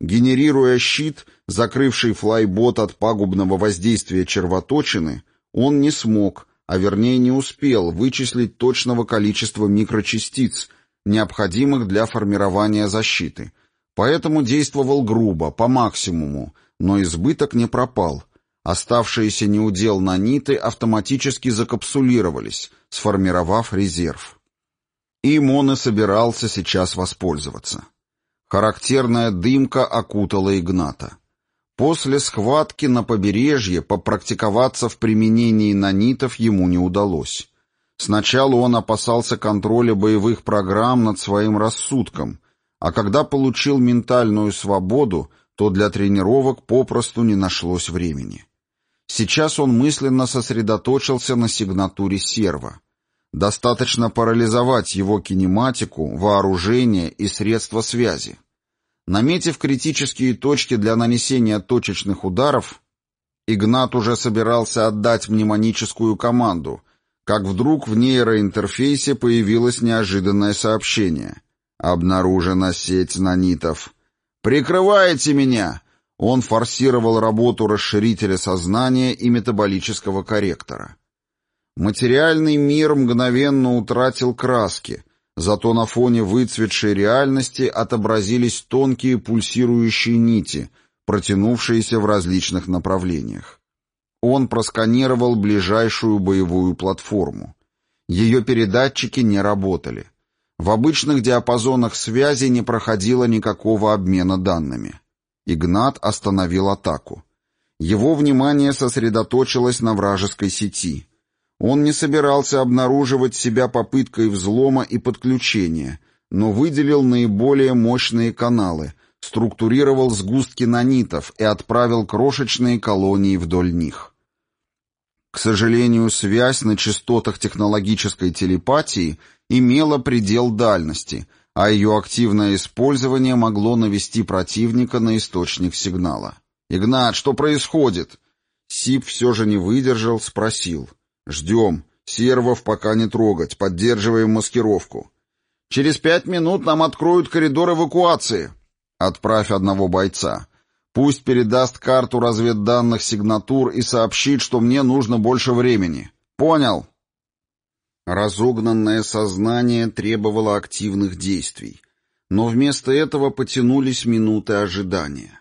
Генерируя щит, закрывший флайбот от пагубного воздействия червоточины, он не смог, а вернее не успел вычислить точного количества микрочастиц, необходимых для формирования защиты, поэтому действовал грубо, по максимуму, но избыток не пропал. Оставшиеся неудел наниты автоматически закапсулировались, сформировав резерв. Им он и собирался сейчас воспользоваться. Характерная дымка окутала Игната. После схватки на побережье попрактиковаться в применении нанитов ему не удалось. Сначала он опасался контроля боевых программ над своим рассудком, а когда получил ментальную свободу, то для тренировок попросту не нашлось времени. Сейчас он мысленно сосредоточился на сигнатуре серва. Достаточно парализовать его кинематику, вооружение и средства связи. Наметив критические точки для нанесения точечных ударов, Игнат уже собирался отдать мнемоническую команду, как вдруг в нейроинтерфейсе появилось неожиданное сообщение. «Обнаружена сеть нанитов». «Прикрывайте меня!» Он форсировал работу расширителя сознания и метаболического корректора. Материальный мир мгновенно утратил краски, зато на фоне выцветшей реальности отобразились тонкие пульсирующие нити, протянувшиеся в различных направлениях. Он просканировал ближайшую боевую платформу. Ее передатчики не работали. В обычных диапазонах связи не проходило никакого обмена данными. Игнат остановил атаку. Его внимание сосредоточилось на вражеской сети. Он не собирался обнаруживать себя попыткой взлома и подключения, но выделил наиболее мощные каналы, структурировал сгустки нанитов и отправил крошечные колонии вдоль них. К сожалению, связь на частотах технологической телепатии имела предел дальности, а ее активное использование могло навести противника на источник сигнала. «Игнат, что происходит?» Сип все же не выдержал, спросил. «Ждем. Сервов пока не трогать. Поддерживаем маскировку. Через пять минут нам откроют коридор эвакуации. Отправь одного бойца. Пусть передаст карту разведданных сигнатур и сообщит, что мне нужно больше времени. Понял?» Разогнанное сознание требовало активных действий, но вместо этого потянулись минуты ожидания.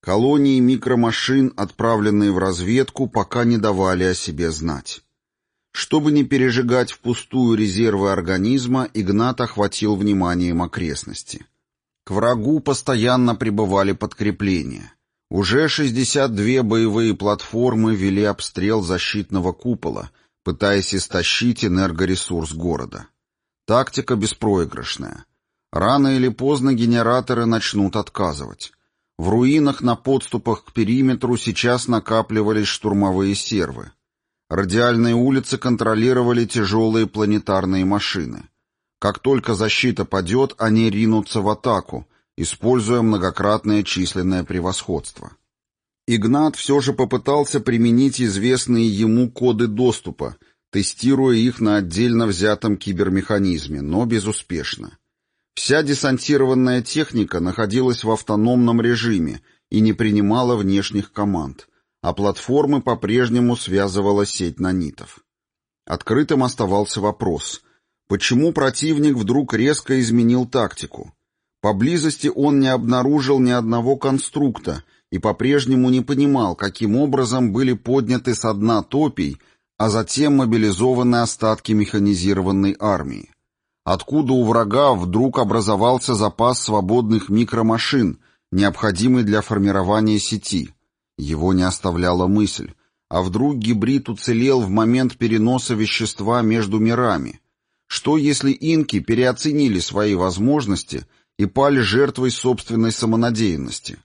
Колонии микромашин, отправленные в разведку, пока не давали о себе знать. Чтобы не пережигать впустую резервы организма, Игнат охватил вниманием окрестности. К врагу постоянно прибывали подкрепления. Уже 62 боевые платформы вели обстрел защитного купола, пытаясь истощить энергоресурс города. Тактика беспроигрышная. Рано или поздно генераторы начнут отказывать. В руинах на подступах к периметру сейчас накапливались штурмовые сервы. Радиальные улицы контролировали тяжелые планетарные машины. Как только защита падет, они ринутся в атаку, используя многократное численное превосходство. Игнат все же попытался применить известные ему коды доступа, тестируя их на отдельно взятом кибермеханизме, но безуспешно. Вся десантированная техника находилась в автономном режиме и не принимала внешних команд, а платформы по-прежнему связывала сеть нанитов. Открытым оставался вопрос, почему противник вдруг резко изменил тактику? Поблизости он не обнаружил ни одного конструкта и по-прежнему не понимал, каким образом были подняты со дна топий, а затем мобилизованы остатки механизированной армии. Откуда у врага вдруг образовался запас свободных микромашин, необходимый для формирования сети? Его не оставляла мысль. А вдруг гибрид уцелел в момент переноса вещества между мирами? Что если инки переоценили свои возможности и пали жертвой собственной самонадеянности?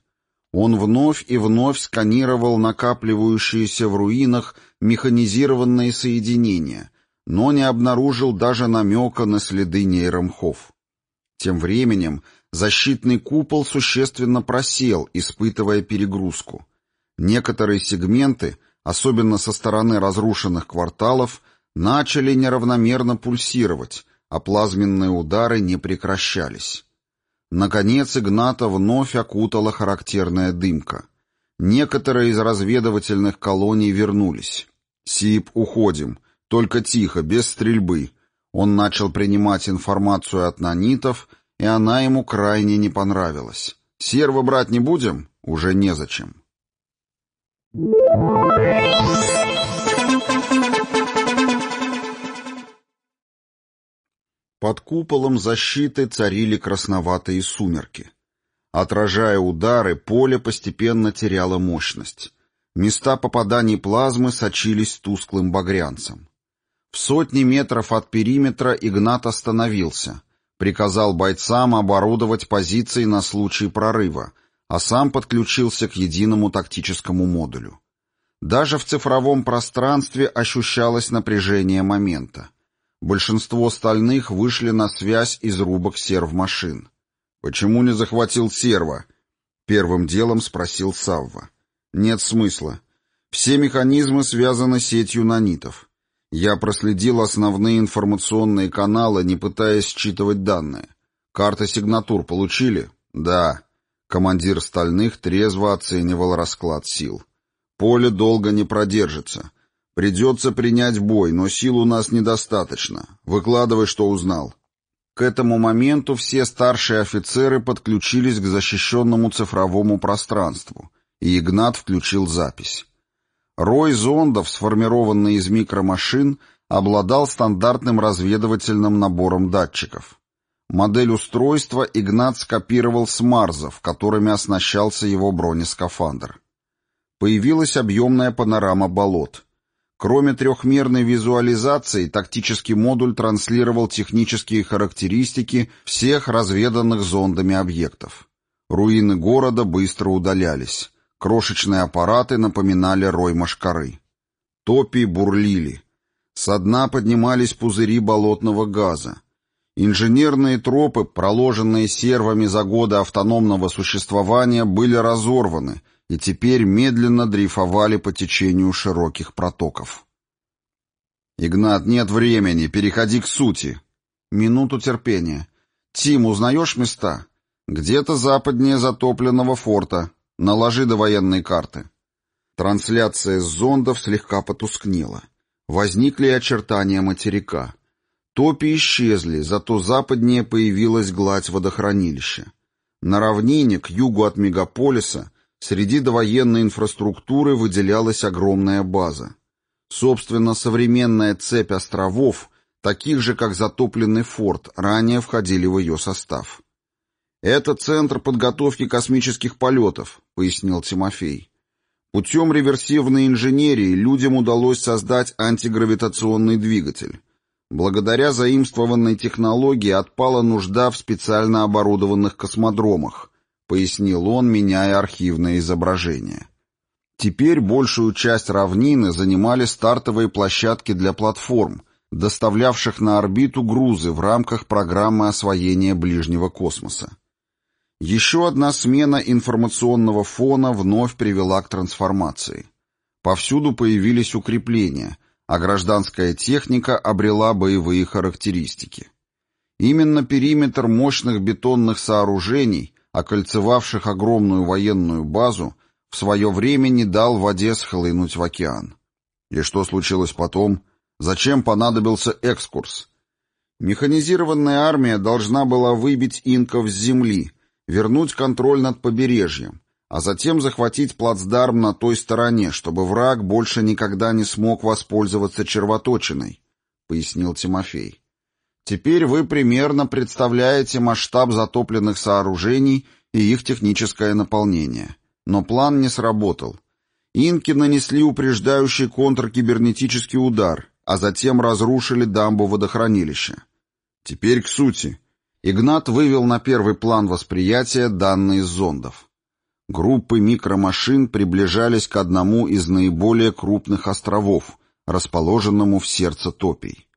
Он вновь и вновь сканировал накапливающиеся в руинах механизированные соединения, но не обнаружил даже намека на следы нейромхов. Тем временем защитный купол существенно просел, испытывая перегрузку. Некоторые сегменты, особенно со стороны разрушенных кварталов, начали неравномерно пульсировать, а плазменные удары не прекращались. Наконец Игната вновь окутала характерная дымка. Некоторые из разведывательных колоний вернулись. «Сип, уходим. Только тихо, без стрельбы. Он начал принимать информацию от нанитов, и она ему крайне не понравилась. Серво брать не будем? Уже незачем. Под куполом защиты царили красноватые сумерки. Отражая удары, поле постепенно теряло мощность. Места попаданий плазмы сочились тусклым багрянцем. В сотни метров от периметра Игнат остановился, приказал бойцам оборудовать позиции на случай прорыва, а сам подключился к единому тактическому модулю. Даже в цифровом пространстве ощущалось напряжение момента. Большинство остальных вышли на связь из рубок серв-машин. «Почему не захватил серва?» — первым делом спросил Савва. «Нет смысла. Все механизмы связаны сетью нанитов. Я проследил основные информационные каналы, не пытаясь считывать данные. Карты сигнатур получили? Да. Командир стальных трезво оценивал расклад сил. Поле долго не продержится. «Придется принять бой, но сил у нас недостаточно. Выкладывай, что узнал». К этому моменту все старшие офицеры подключились к защищенному цифровому пространству, и Игнат включил запись. Рой зондов, сформированный из микромашин, обладал стандартным разведывательным набором датчиков. Модель устройства Игнат скопировал с Марзов, которыми оснащался его бронескафандр. Появилась объемная панорама болот. Кроме трехмерной визуализации, тактический модуль транслировал технические характеристики всех разведанных зондами объектов. Руины города быстро удалялись. Крошечные аппараты напоминали рой машкары. Топи бурлили. Со дна поднимались пузыри болотного газа. Инженерные тропы, проложенные сервами за годы автономного существования, были разорваны и теперь медленно дрейфовали по течению широких протоков. «Игнат, нет времени, переходи к сути». «Минуту терпения. Тим, узнаешь места?» «Где-то западнее затопленного форта. Наложи до военной карты». Трансляция с зондов слегка потускнела. Возникли очертания материка. Топи исчезли, зато западнее появилась гладь водохранилища. На равнине, к югу от мегаполиса, среди довоенной инфраструктуры выделялась огромная база. Собственно, современная цепь островов, таких же, как затопленный форт, ранее входили в ее состав. «Это центр подготовки космических полетов», — пояснил Тимофей. Путем реверсивной инженерии людям удалось создать антигравитационный двигатель. Благодаря заимствованной технологии отпала нужда в специально оборудованных космодромах, пояснил он, меняя архивное изображение. Теперь большую часть равнины занимали стартовые площадки для платформ, доставлявших на орбиту грузы в рамках программы освоения ближнего космоса. Еще одна смена информационного фона вновь привела к трансформации. Повсюду появились укрепления, а гражданская техника обрела боевые характеристики. Именно периметр мощных бетонных сооружений, окольцевавших огромную военную базу, в свое время не дал воде схлынуть в океан. И что случилось потом? Зачем понадобился экскурс? Механизированная армия должна была выбить инков с земли, вернуть контроль над побережьем, а затем захватить плацдарм на той стороне, чтобы враг больше никогда не смог воспользоваться червоточиной, — пояснил Тимофей. Теперь вы примерно представляете масштаб затопленных сооружений и их техническое наполнение. Но план не сработал. Инки нанесли упреждающий контркибернетический удар, а затем разрушили дамбу водохранилища. Теперь к сути. Игнат вывел на первый план восприятия данные зондов. Группы микромашин приближались к одному из наиболее крупных островов, расположенному в сердце топий.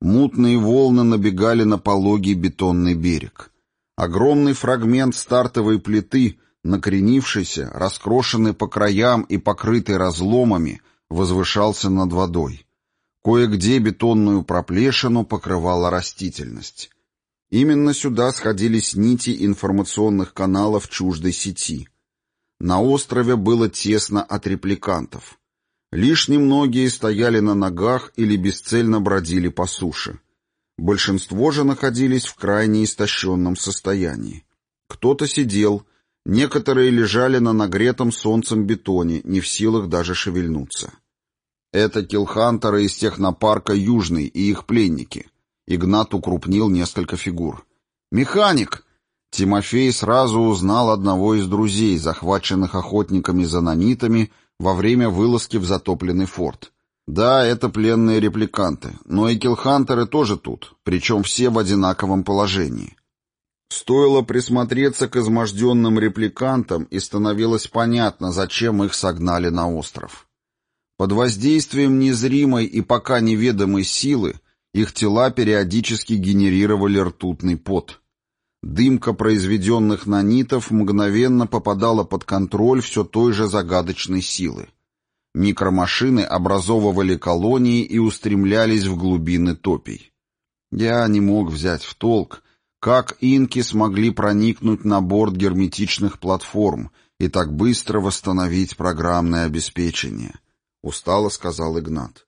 Мутные волны набегали на пологий бетонный берег. Огромный фрагмент стартовой плиты, накренившийся, раскрошенный по краям и покрытый разломами, возвышался над водой. Кое-где бетонную проплешину покрывала растительность. Именно сюда сходились нити информационных каналов чуждой сети — на острове было тесно от репликантов. Лишь немногие стояли на ногах или бесцельно бродили по суше. Большинство же находились в крайне истощенном состоянии. Кто-то сидел, некоторые лежали на нагретом солнцем бетоне, не в силах даже шевельнуться. Это килхантеры из технопарка «Южный» и их пленники. Игнат укрупнил несколько фигур. «Механик!» Тимофей сразу узнал одного из друзей, захваченных охотниками за нанитами во время вылазки в затопленный форт. Да, это пленные репликанты, но и киллхантеры тоже тут, причем все в одинаковом положении. Стоило присмотреться к изможденным репликантам, и становилось понятно, зачем их согнали на остров. Под воздействием незримой и пока неведомой силы их тела периодически генерировали ртутный пот — Дымка произведенных нанитов мгновенно попадала под контроль все той же загадочной силы. Микромашины образовывали колонии и устремлялись в глубины топий. Я не мог взять в толк, как инки смогли проникнуть на борт герметичных платформ и так быстро восстановить программное обеспечение. — устало сказал Игнат.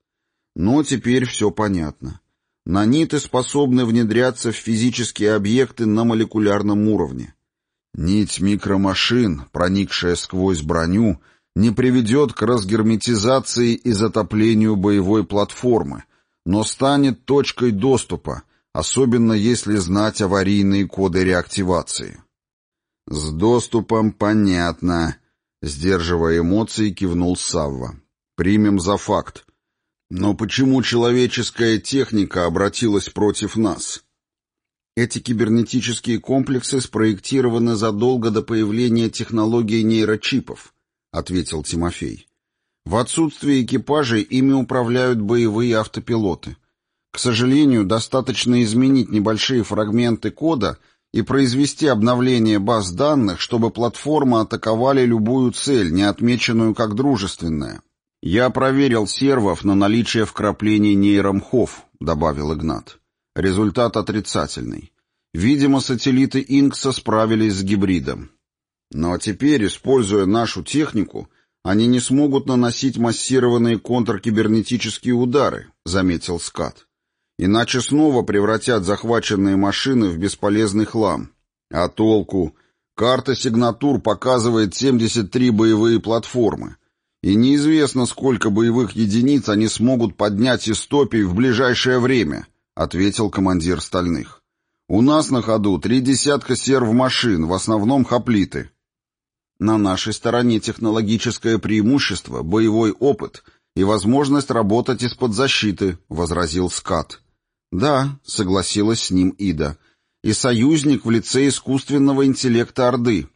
«Но теперь все понятно. Наниты способны внедряться в физические объекты на молекулярном уровне. Нить микромашин, проникшая сквозь броню, не приведет к разгерметизации и затоплению боевой платформы, но станет точкой доступа, особенно если знать аварийные коды реактивации. «С доступом понятно», — сдерживая эмоции, кивнул Савва. «Примем за факт. Но почему человеческая техника обратилась против нас?» Эти кибернетические комплексы спроектированы задолго до появления технологии нейрочипов, ответил Тимофей. В отсутствие экипажей ими управляют боевые автопилоты. К сожалению, достаточно изменить небольшие фрагменты кода и произвести обновление баз данных, чтобы платформы атаковали любую цель, не отмеченную как дружественная. «Я проверил сервов на наличие вкраплений нейромхов», — добавил Игнат. Результат отрицательный. Видимо, сателлиты Инкса справились с гибридом. Но теперь, используя нашу технику, они не смогут наносить массированные контркибернетические удары, заметил Скат. Иначе снова превратят захваченные машины в бесполезный хлам. А толку? Карта сигнатур показывает 73 боевые платформы. И неизвестно, сколько боевых единиц они смогут поднять из топий в ближайшее время, ответил командир стальных. У нас на ходу три десятка серв-машин, в основном хоплиты. На нашей стороне технологическое преимущество, боевой опыт и возможность работать из-под защиты, возразил Скат. Да, согласилась с ним Ида. И союзник в лице искусственного интеллекта Орды.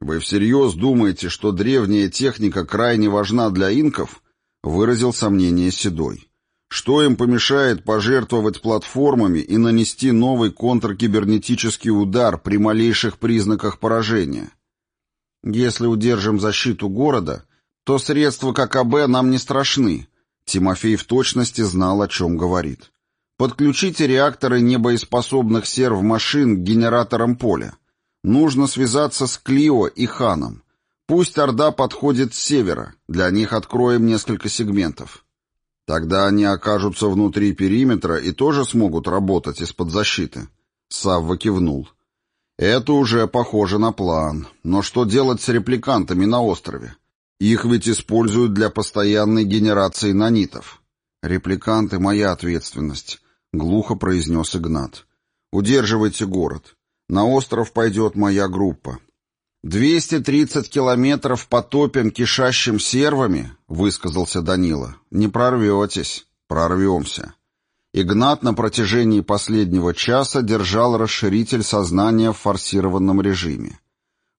Вы всерьез думаете, что древняя техника крайне важна для инков? Выразил сомнение Седой. Что им помешает пожертвовать платформами и нанести новый контркибернетический удар при малейших признаках поражения? Если удержим защиту города, то средства ККБ нам не страшны. Тимофей в точности знал, о чем говорит. Подключите реакторы небоеспособных серв-машин к генераторам поля. Нужно связаться с Клио и Ханом. Пусть Орда подходит с севера, для них откроем несколько сегментов. Тогда они окажутся внутри периметра и тоже смогут работать из-под защиты. Савва кивнул. Это уже похоже на план. Но что делать с репликантами на острове? Их ведь используют для постоянной генерации нанитов. Репликанты — моя ответственность, — глухо произнес Игнат. Удерживайте город. На остров пойдет моя группа. «Двести тридцать километров потопим кишащим сервами», — высказался Данила. «Не прорветесь». «Прорвемся». Игнат на протяжении последнего часа держал расширитель сознания в форсированном режиме.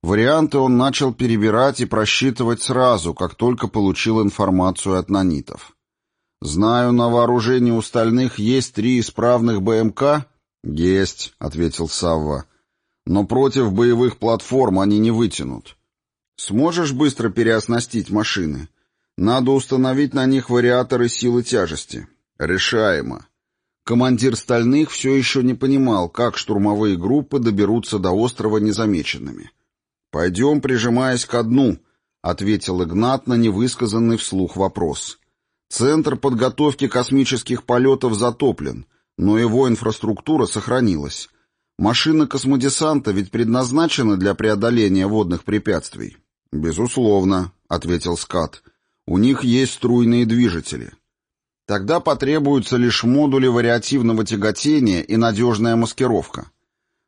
Варианты он начал перебирать и просчитывать сразу, как только получил информацию от нанитов. «Знаю, на вооружении у стальных есть три исправных БМК?» «Есть», — ответил Савва. «Но против боевых платформ они не вытянут. Сможешь быстро переоснастить машины? Надо установить на них вариаторы силы тяжести». «Решаемо. Командир «Стальных» все еще не понимал, как штурмовые группы доберутся до острова незамеченными. «Пойдем, прижимаясь ко дну», — ответил Игнат на невысказанный вслух вопрос. «Центр подготовки космических полетов затоплен, но его инфраструктура сохранилась. Машина космодесанта ведь предназначена для преодоления водных препятствий». «Безусловно», — ответил Скат. «У них есть струйные движители. Тогда потребуются лишь модули вариативного тяготения и надежная маскировка.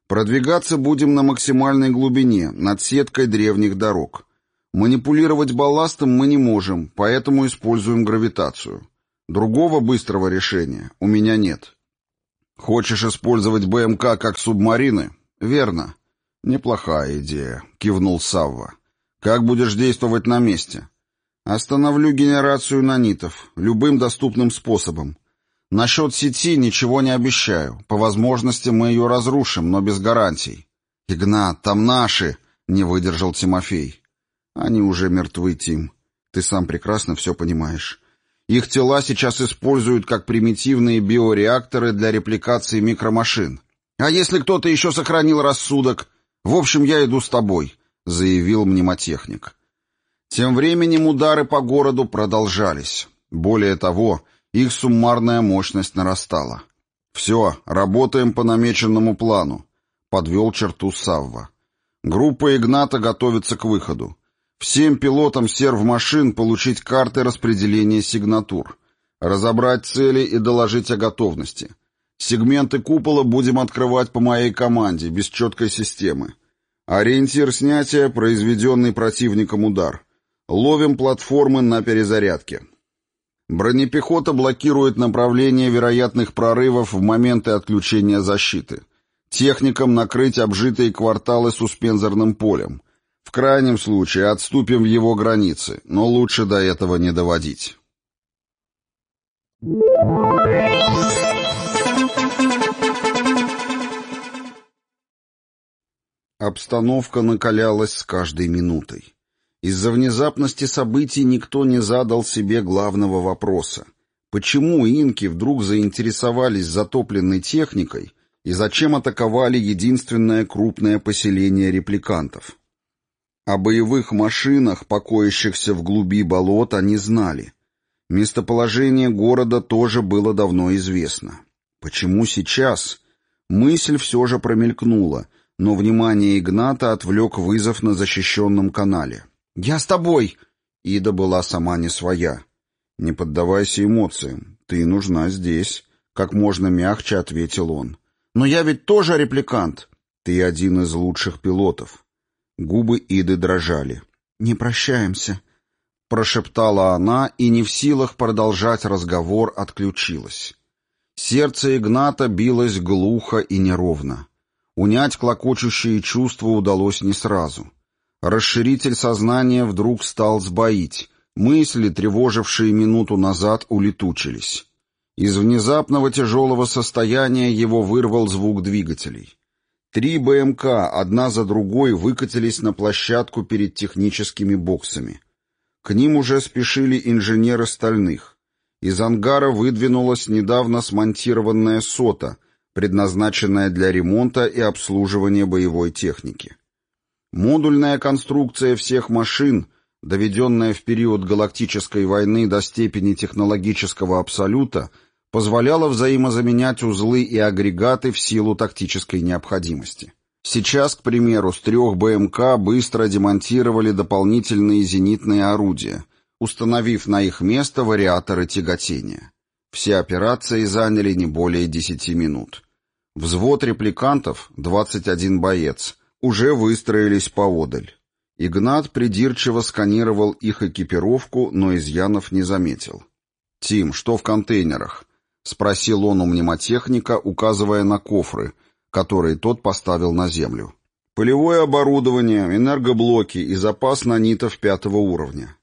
Продвигаться будем на максимальной глубине, над сеткой древних дорог. Манипулировать балластом мы не можем, поэтому используем гравитацию. Другого быстрого решения у меня нет. Хочешь использовать БМК как субмарины? Верно. Неплохая идея, кивнул Савва. Как будешь действовать на месте? Остановлю генерацию нанитов, любым доступным способом. Насчет сети ничего не обещаю. По возможности мы ее разрушим, но без гарантий. Игнат, там наши, не выдержал Тимофей. Они уже мертвы, Тим. Ты сам прекрасно все понимаешь. Их тела сейчас используют как примитивные биореакторы для репликации микромашин. А если кто-то еще сохранил рассудок? В общем, я иду с тобой, заявил мнемотехник. Тем временем удары по городу продолжались. Более того, их суммарная мощность нарастала. «Все, работаем по намеченному плану», — подвел черту Савва. «Группа Игната готовится к выходу. Всем пилотам серв-машин получить карты распределения сигнатур, разобрать цели и доложить о готовности. Сегменты купола будем открывать по моей команде, без четкой системы. Ориентир снятия — произведенный противником удар. Ловим платформы на перезарядке. Бронепехота блокирует направление вероятных прорывов в моменты отключения защиты. Техникам накрыть обжитые кварталы суспензорным полем. В крайнем случае отступим в его границы, но лучше до этого не доводить. Обстановка накалялась с каждой минутой. Из-за внезапности событий никто не задал себе главного вопроса. Почему инки вдруг заинтересовались затопленной техникой и зачем атаковали единственное крупное поселение репликантов? О боевых машинах, покоящихся в глуби болот, они знали. Местоположение города тоже было давно известно. Почему сейчас? Мысль все же промелькнула, но внимание Игната отвлек вызов на защищенном канале. «Я с тобой!» Ида была сама не своя. «Не поддавайся эмоциям. Ты нужна здесь», — как можно мягче ответил он. «Но я ведь тоже репликант». «Ты один из лучших пилотов». Губы Иды дрожали. «Не прощаемся», — прошептала она и, не в силах продолжать разговор, отключилась. Сердце Игната билось глухо и неровно. Унять клокочущие чувства удалось не сразу. Расширитель сознания вдруг стал сбоить. Мысли, тревожившие минуту назад, улетучились. Из внезапного тяжелого состояния его вырвал звук двигателей. Три БМК одна за другой выкатились на площадку перед техническими боксами. К ним уже спешили инженеры стальных. Из ангара выдвинулась недавно смонтированная сота, предназначенная для ремонта и обслуживания боевой техники. Модульная конструкция всех машин, доведенная в период галактической войны до степени технологического абсолюта, позволяла взаимозаменять узлы и агрегаты в силу тактической необходимости. Сейчас, к примеру, с трех БМК быстро демонтировали дополнительные зенитные орудия, установив на их место вариаторы тяготения. Все операции заняли не более 10 минут. Взвод репликантов, 21 боец, уже выстроились поодаль. Игнат придирчиво сканировал их экипировку, но изъянов не заметил. «Тим, что в контейнерах?» — спросил он у мнемотехника, указывая на кофры, которые тот поставил на землю. «Полевое оборудование, энергоблоки и запас нанитов пятого уровня».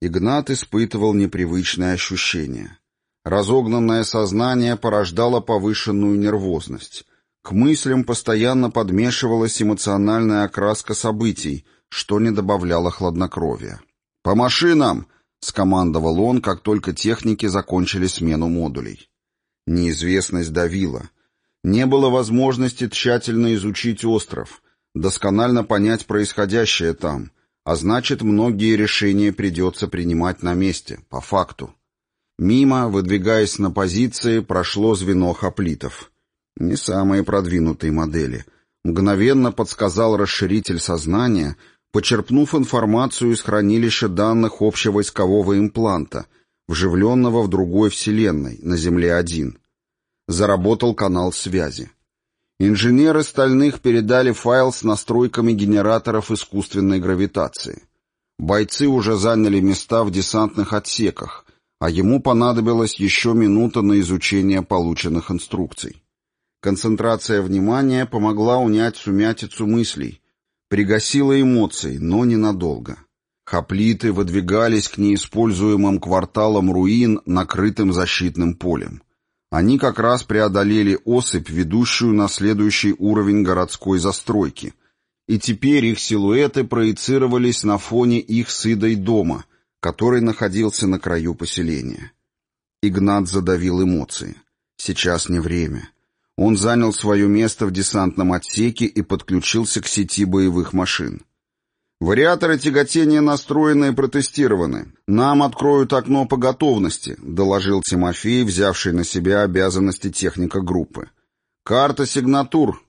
Игнат испытывал непривычное ощущение. Разогнанное сознание порождало повышенную нервозность. К мыслям постоянно подмешивалась эмоциональная окраска событий, что не добавляло хладнокровия. «По машинам!» — скомандовал он, как только техники закончили смену модулей. Неизвестность давила. Не было возможности тщательно изучить остров, досконально понять происходящее там, а значит, многие решения придется принимать на месте, по факту. Мимо, выдвигаясь на позиции, прошло звено хоплитов. Не самые продвинутые модели. Мгновенно подсказал расширитель сознания, почерпнув информацию из хранилища данных общевойскового импланта, вживленного в другой вселенной, на Земле-1. Заработал канал связи. Инженеры стальных передали файл с настройками генераторов искусственной гравитации. Бойцы уже заняли места в десантных отсеках, а ему понадобилась еще минута на изучение полученных инструкций. Концентрация внимания помогла унять сумятицу мыслей, пригасила эмоции, но ненадолго. Хоплиты выдвигались к неиспользуемым кварталам руин, накрытым защитным полем. Они как раз преодолели осыпь, ведущую на следующий уровень городской застройки, и теперь их силуэты проецировались на фоне их сыдой дома, который находился на краю поселения. Игнат задавил эмоции. Сейчас не время. Он занял свое место в десантном отсеке и подключился к сети боевых машин. «Вариаторы тяготения настроены и протестированы. Нам откроют окно по готовности», — доложил Тимофей, взявший на себя обязанности техника группы. «Карта сигнатур».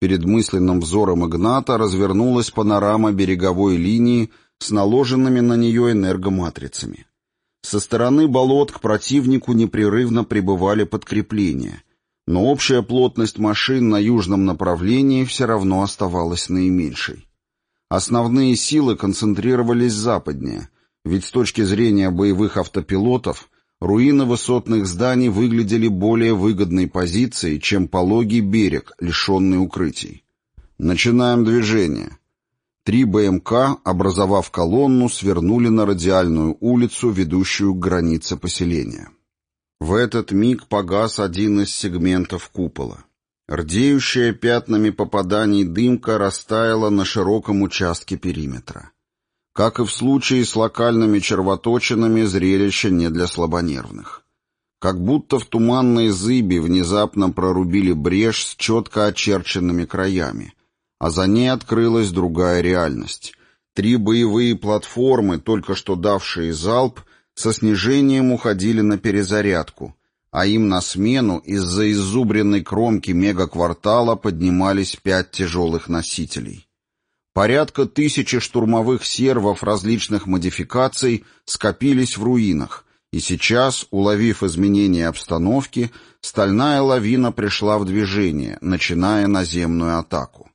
Перед мысленным взором Игната развернулась панорама береговой линии с наложенными на нее энергоматрицами. Со стороны болот к противнику непрерывно прибывали подкрепления, но общая плотность машин на южном направлении все равно оставалась наименьшей. Основные силы концентрировались западнее, ведь с точки зрения боевых автопилотов руины высотных зданий выглядели более выгодной позицией, чем пологий берег, лишенный укрытий. Начинаем движение. Три БМК, образовав колонну, свернули на радиальную улицу, ведущую к границе поселения. В этот миг погас один из сегментов купола. Рдеющая пятнами попаданий дымка растаяла на широком участке периметра. Как и в случае с локальными червоточинами, зрелище не для слабонервных. Как будто в туманной зыбе внезапно прорубили брешь с четко очерченными краями — а за ней открылась другая реальность. Три боевые платформы, только что давшие залп, со снижением уходили на перезарядку, а им на смену из-за изубренной кромки мегаквартала поднимались пять тяжелых носителей. Порядка тысячи штурмовых сервов различных модификаций скопились в руинах, и сейчас, уловив изменение обстановки, стальная лавина пришла в движение, начиная наземную атаку.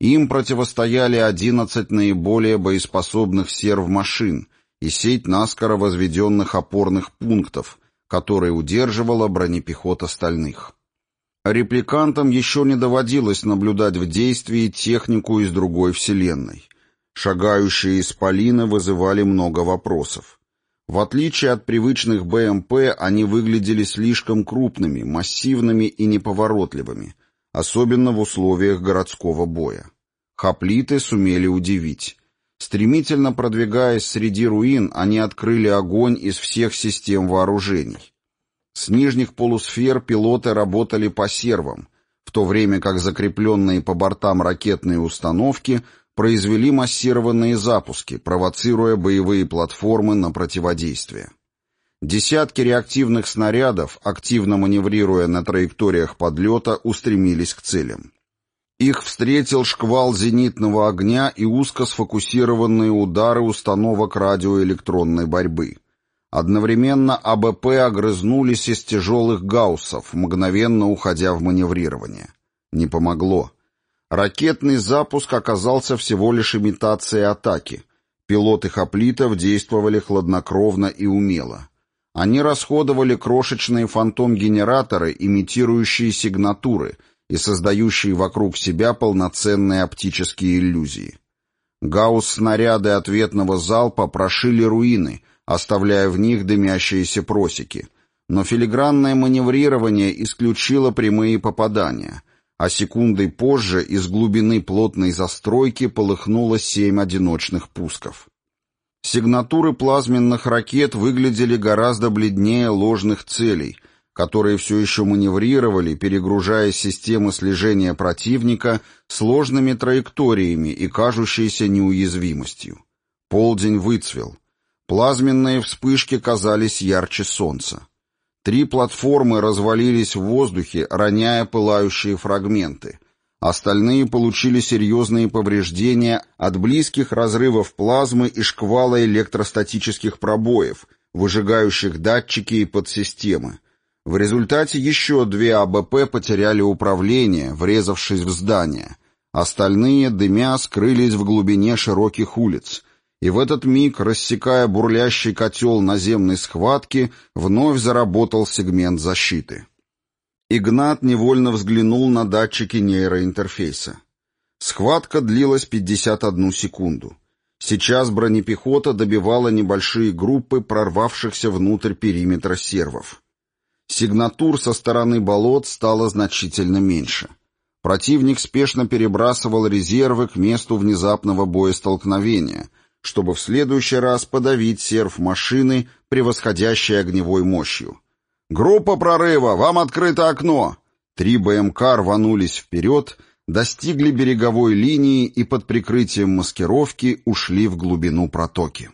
Им противостояли 11 наиболее боеспособных серв-машин и сеть наскоро возведенных опорных пунктов, которые удерживала бронепехота стальных. Репликантам еще не доводилось наблюдать в действии технику из другой вселенной. Шагающие исполины вызывали много вопросов. В отличие от привычных БМП, они выглядели слишком крупными, массивными и неповоротливыми, особенно в условиях городского боя. Хоплиты сумели удивить. Стремительно продвигаясь среди руин, они открыли огонь из всех систем вооружений. С нижних полусфер пилоты работали по сервам, в то время как закрепленные по бортам ракетные установки произвели массированные запуски, провоцируя боевые платформы на противодействие. Десятки реактивных снарядов, активно маневрируя на траекториях подлета, устремились к целям. Их встретил шквал зенитного огня и узко сфокусированные удары установок радиоэлектронной борьбы. Одновременно АБП огрызнулись из тяжелых гауссов, мгновенно уходя в маневрирование. Не помогло. Ракетный запуск оказался всего лишь имитацией атаки. Пилоты хоплитов действовали хладнокровно и умело. Они расходовали крошечные фантом-генераторы, имитирующие сигнатуры — и создающие вокруг себя полноценные оптические иллюзии. Гаусс-снаряды ответного залпа прошили руины, оставляя в них дымящиеся просеки, но филигранное маневрирование исключило прямые попадания, а секундой позже из глубины плотной застройки полыхнуло семь одиночных пусков. Сигнатуры плазменных ракет выглядели гораздо бледнее ложных целей — которые все еще маневрировали, перегружая системы слежения противника сложными траекториями и кажущейся неуязвимостью. Полдень выцвел. Плазменные вспышки казались ярче солнца. Три платформы развалились в воздухе, роняя пылающие фрагменты. Остальные получили серьезные повреждения от близких разрывов плазмы и шквала электростатических пробоев, выжигающих датчики и подсистемы, в результате еще две АБП потеряли управление, врезавшись в здание. Остальные, дымя, скрылись в глубине широких улиц. И в этот миг, рассекая бурлящий котел наземной схватки, вновь заработал сегмент защиты. Игнат невольно взглянул на датчики нейроинтерфейса. Схватка длилась 51 секунду. Сейчас бронепехота добивала небольшие группы прорвавшихся внутрь периметра сервов. Сигнатур со стороны болот стало значительно меньше. Противник спешно перебрасывал резервы к месту внезапного боестолкновения, чтобы в следующий раз подавить серф машины, превосходящей огневой мощью. «Группа прорыва! Вам открыто окно!» Три БМК рванулись вперед, достигли береговой линии и под прикрытием маскировки ушли в глубину протоки.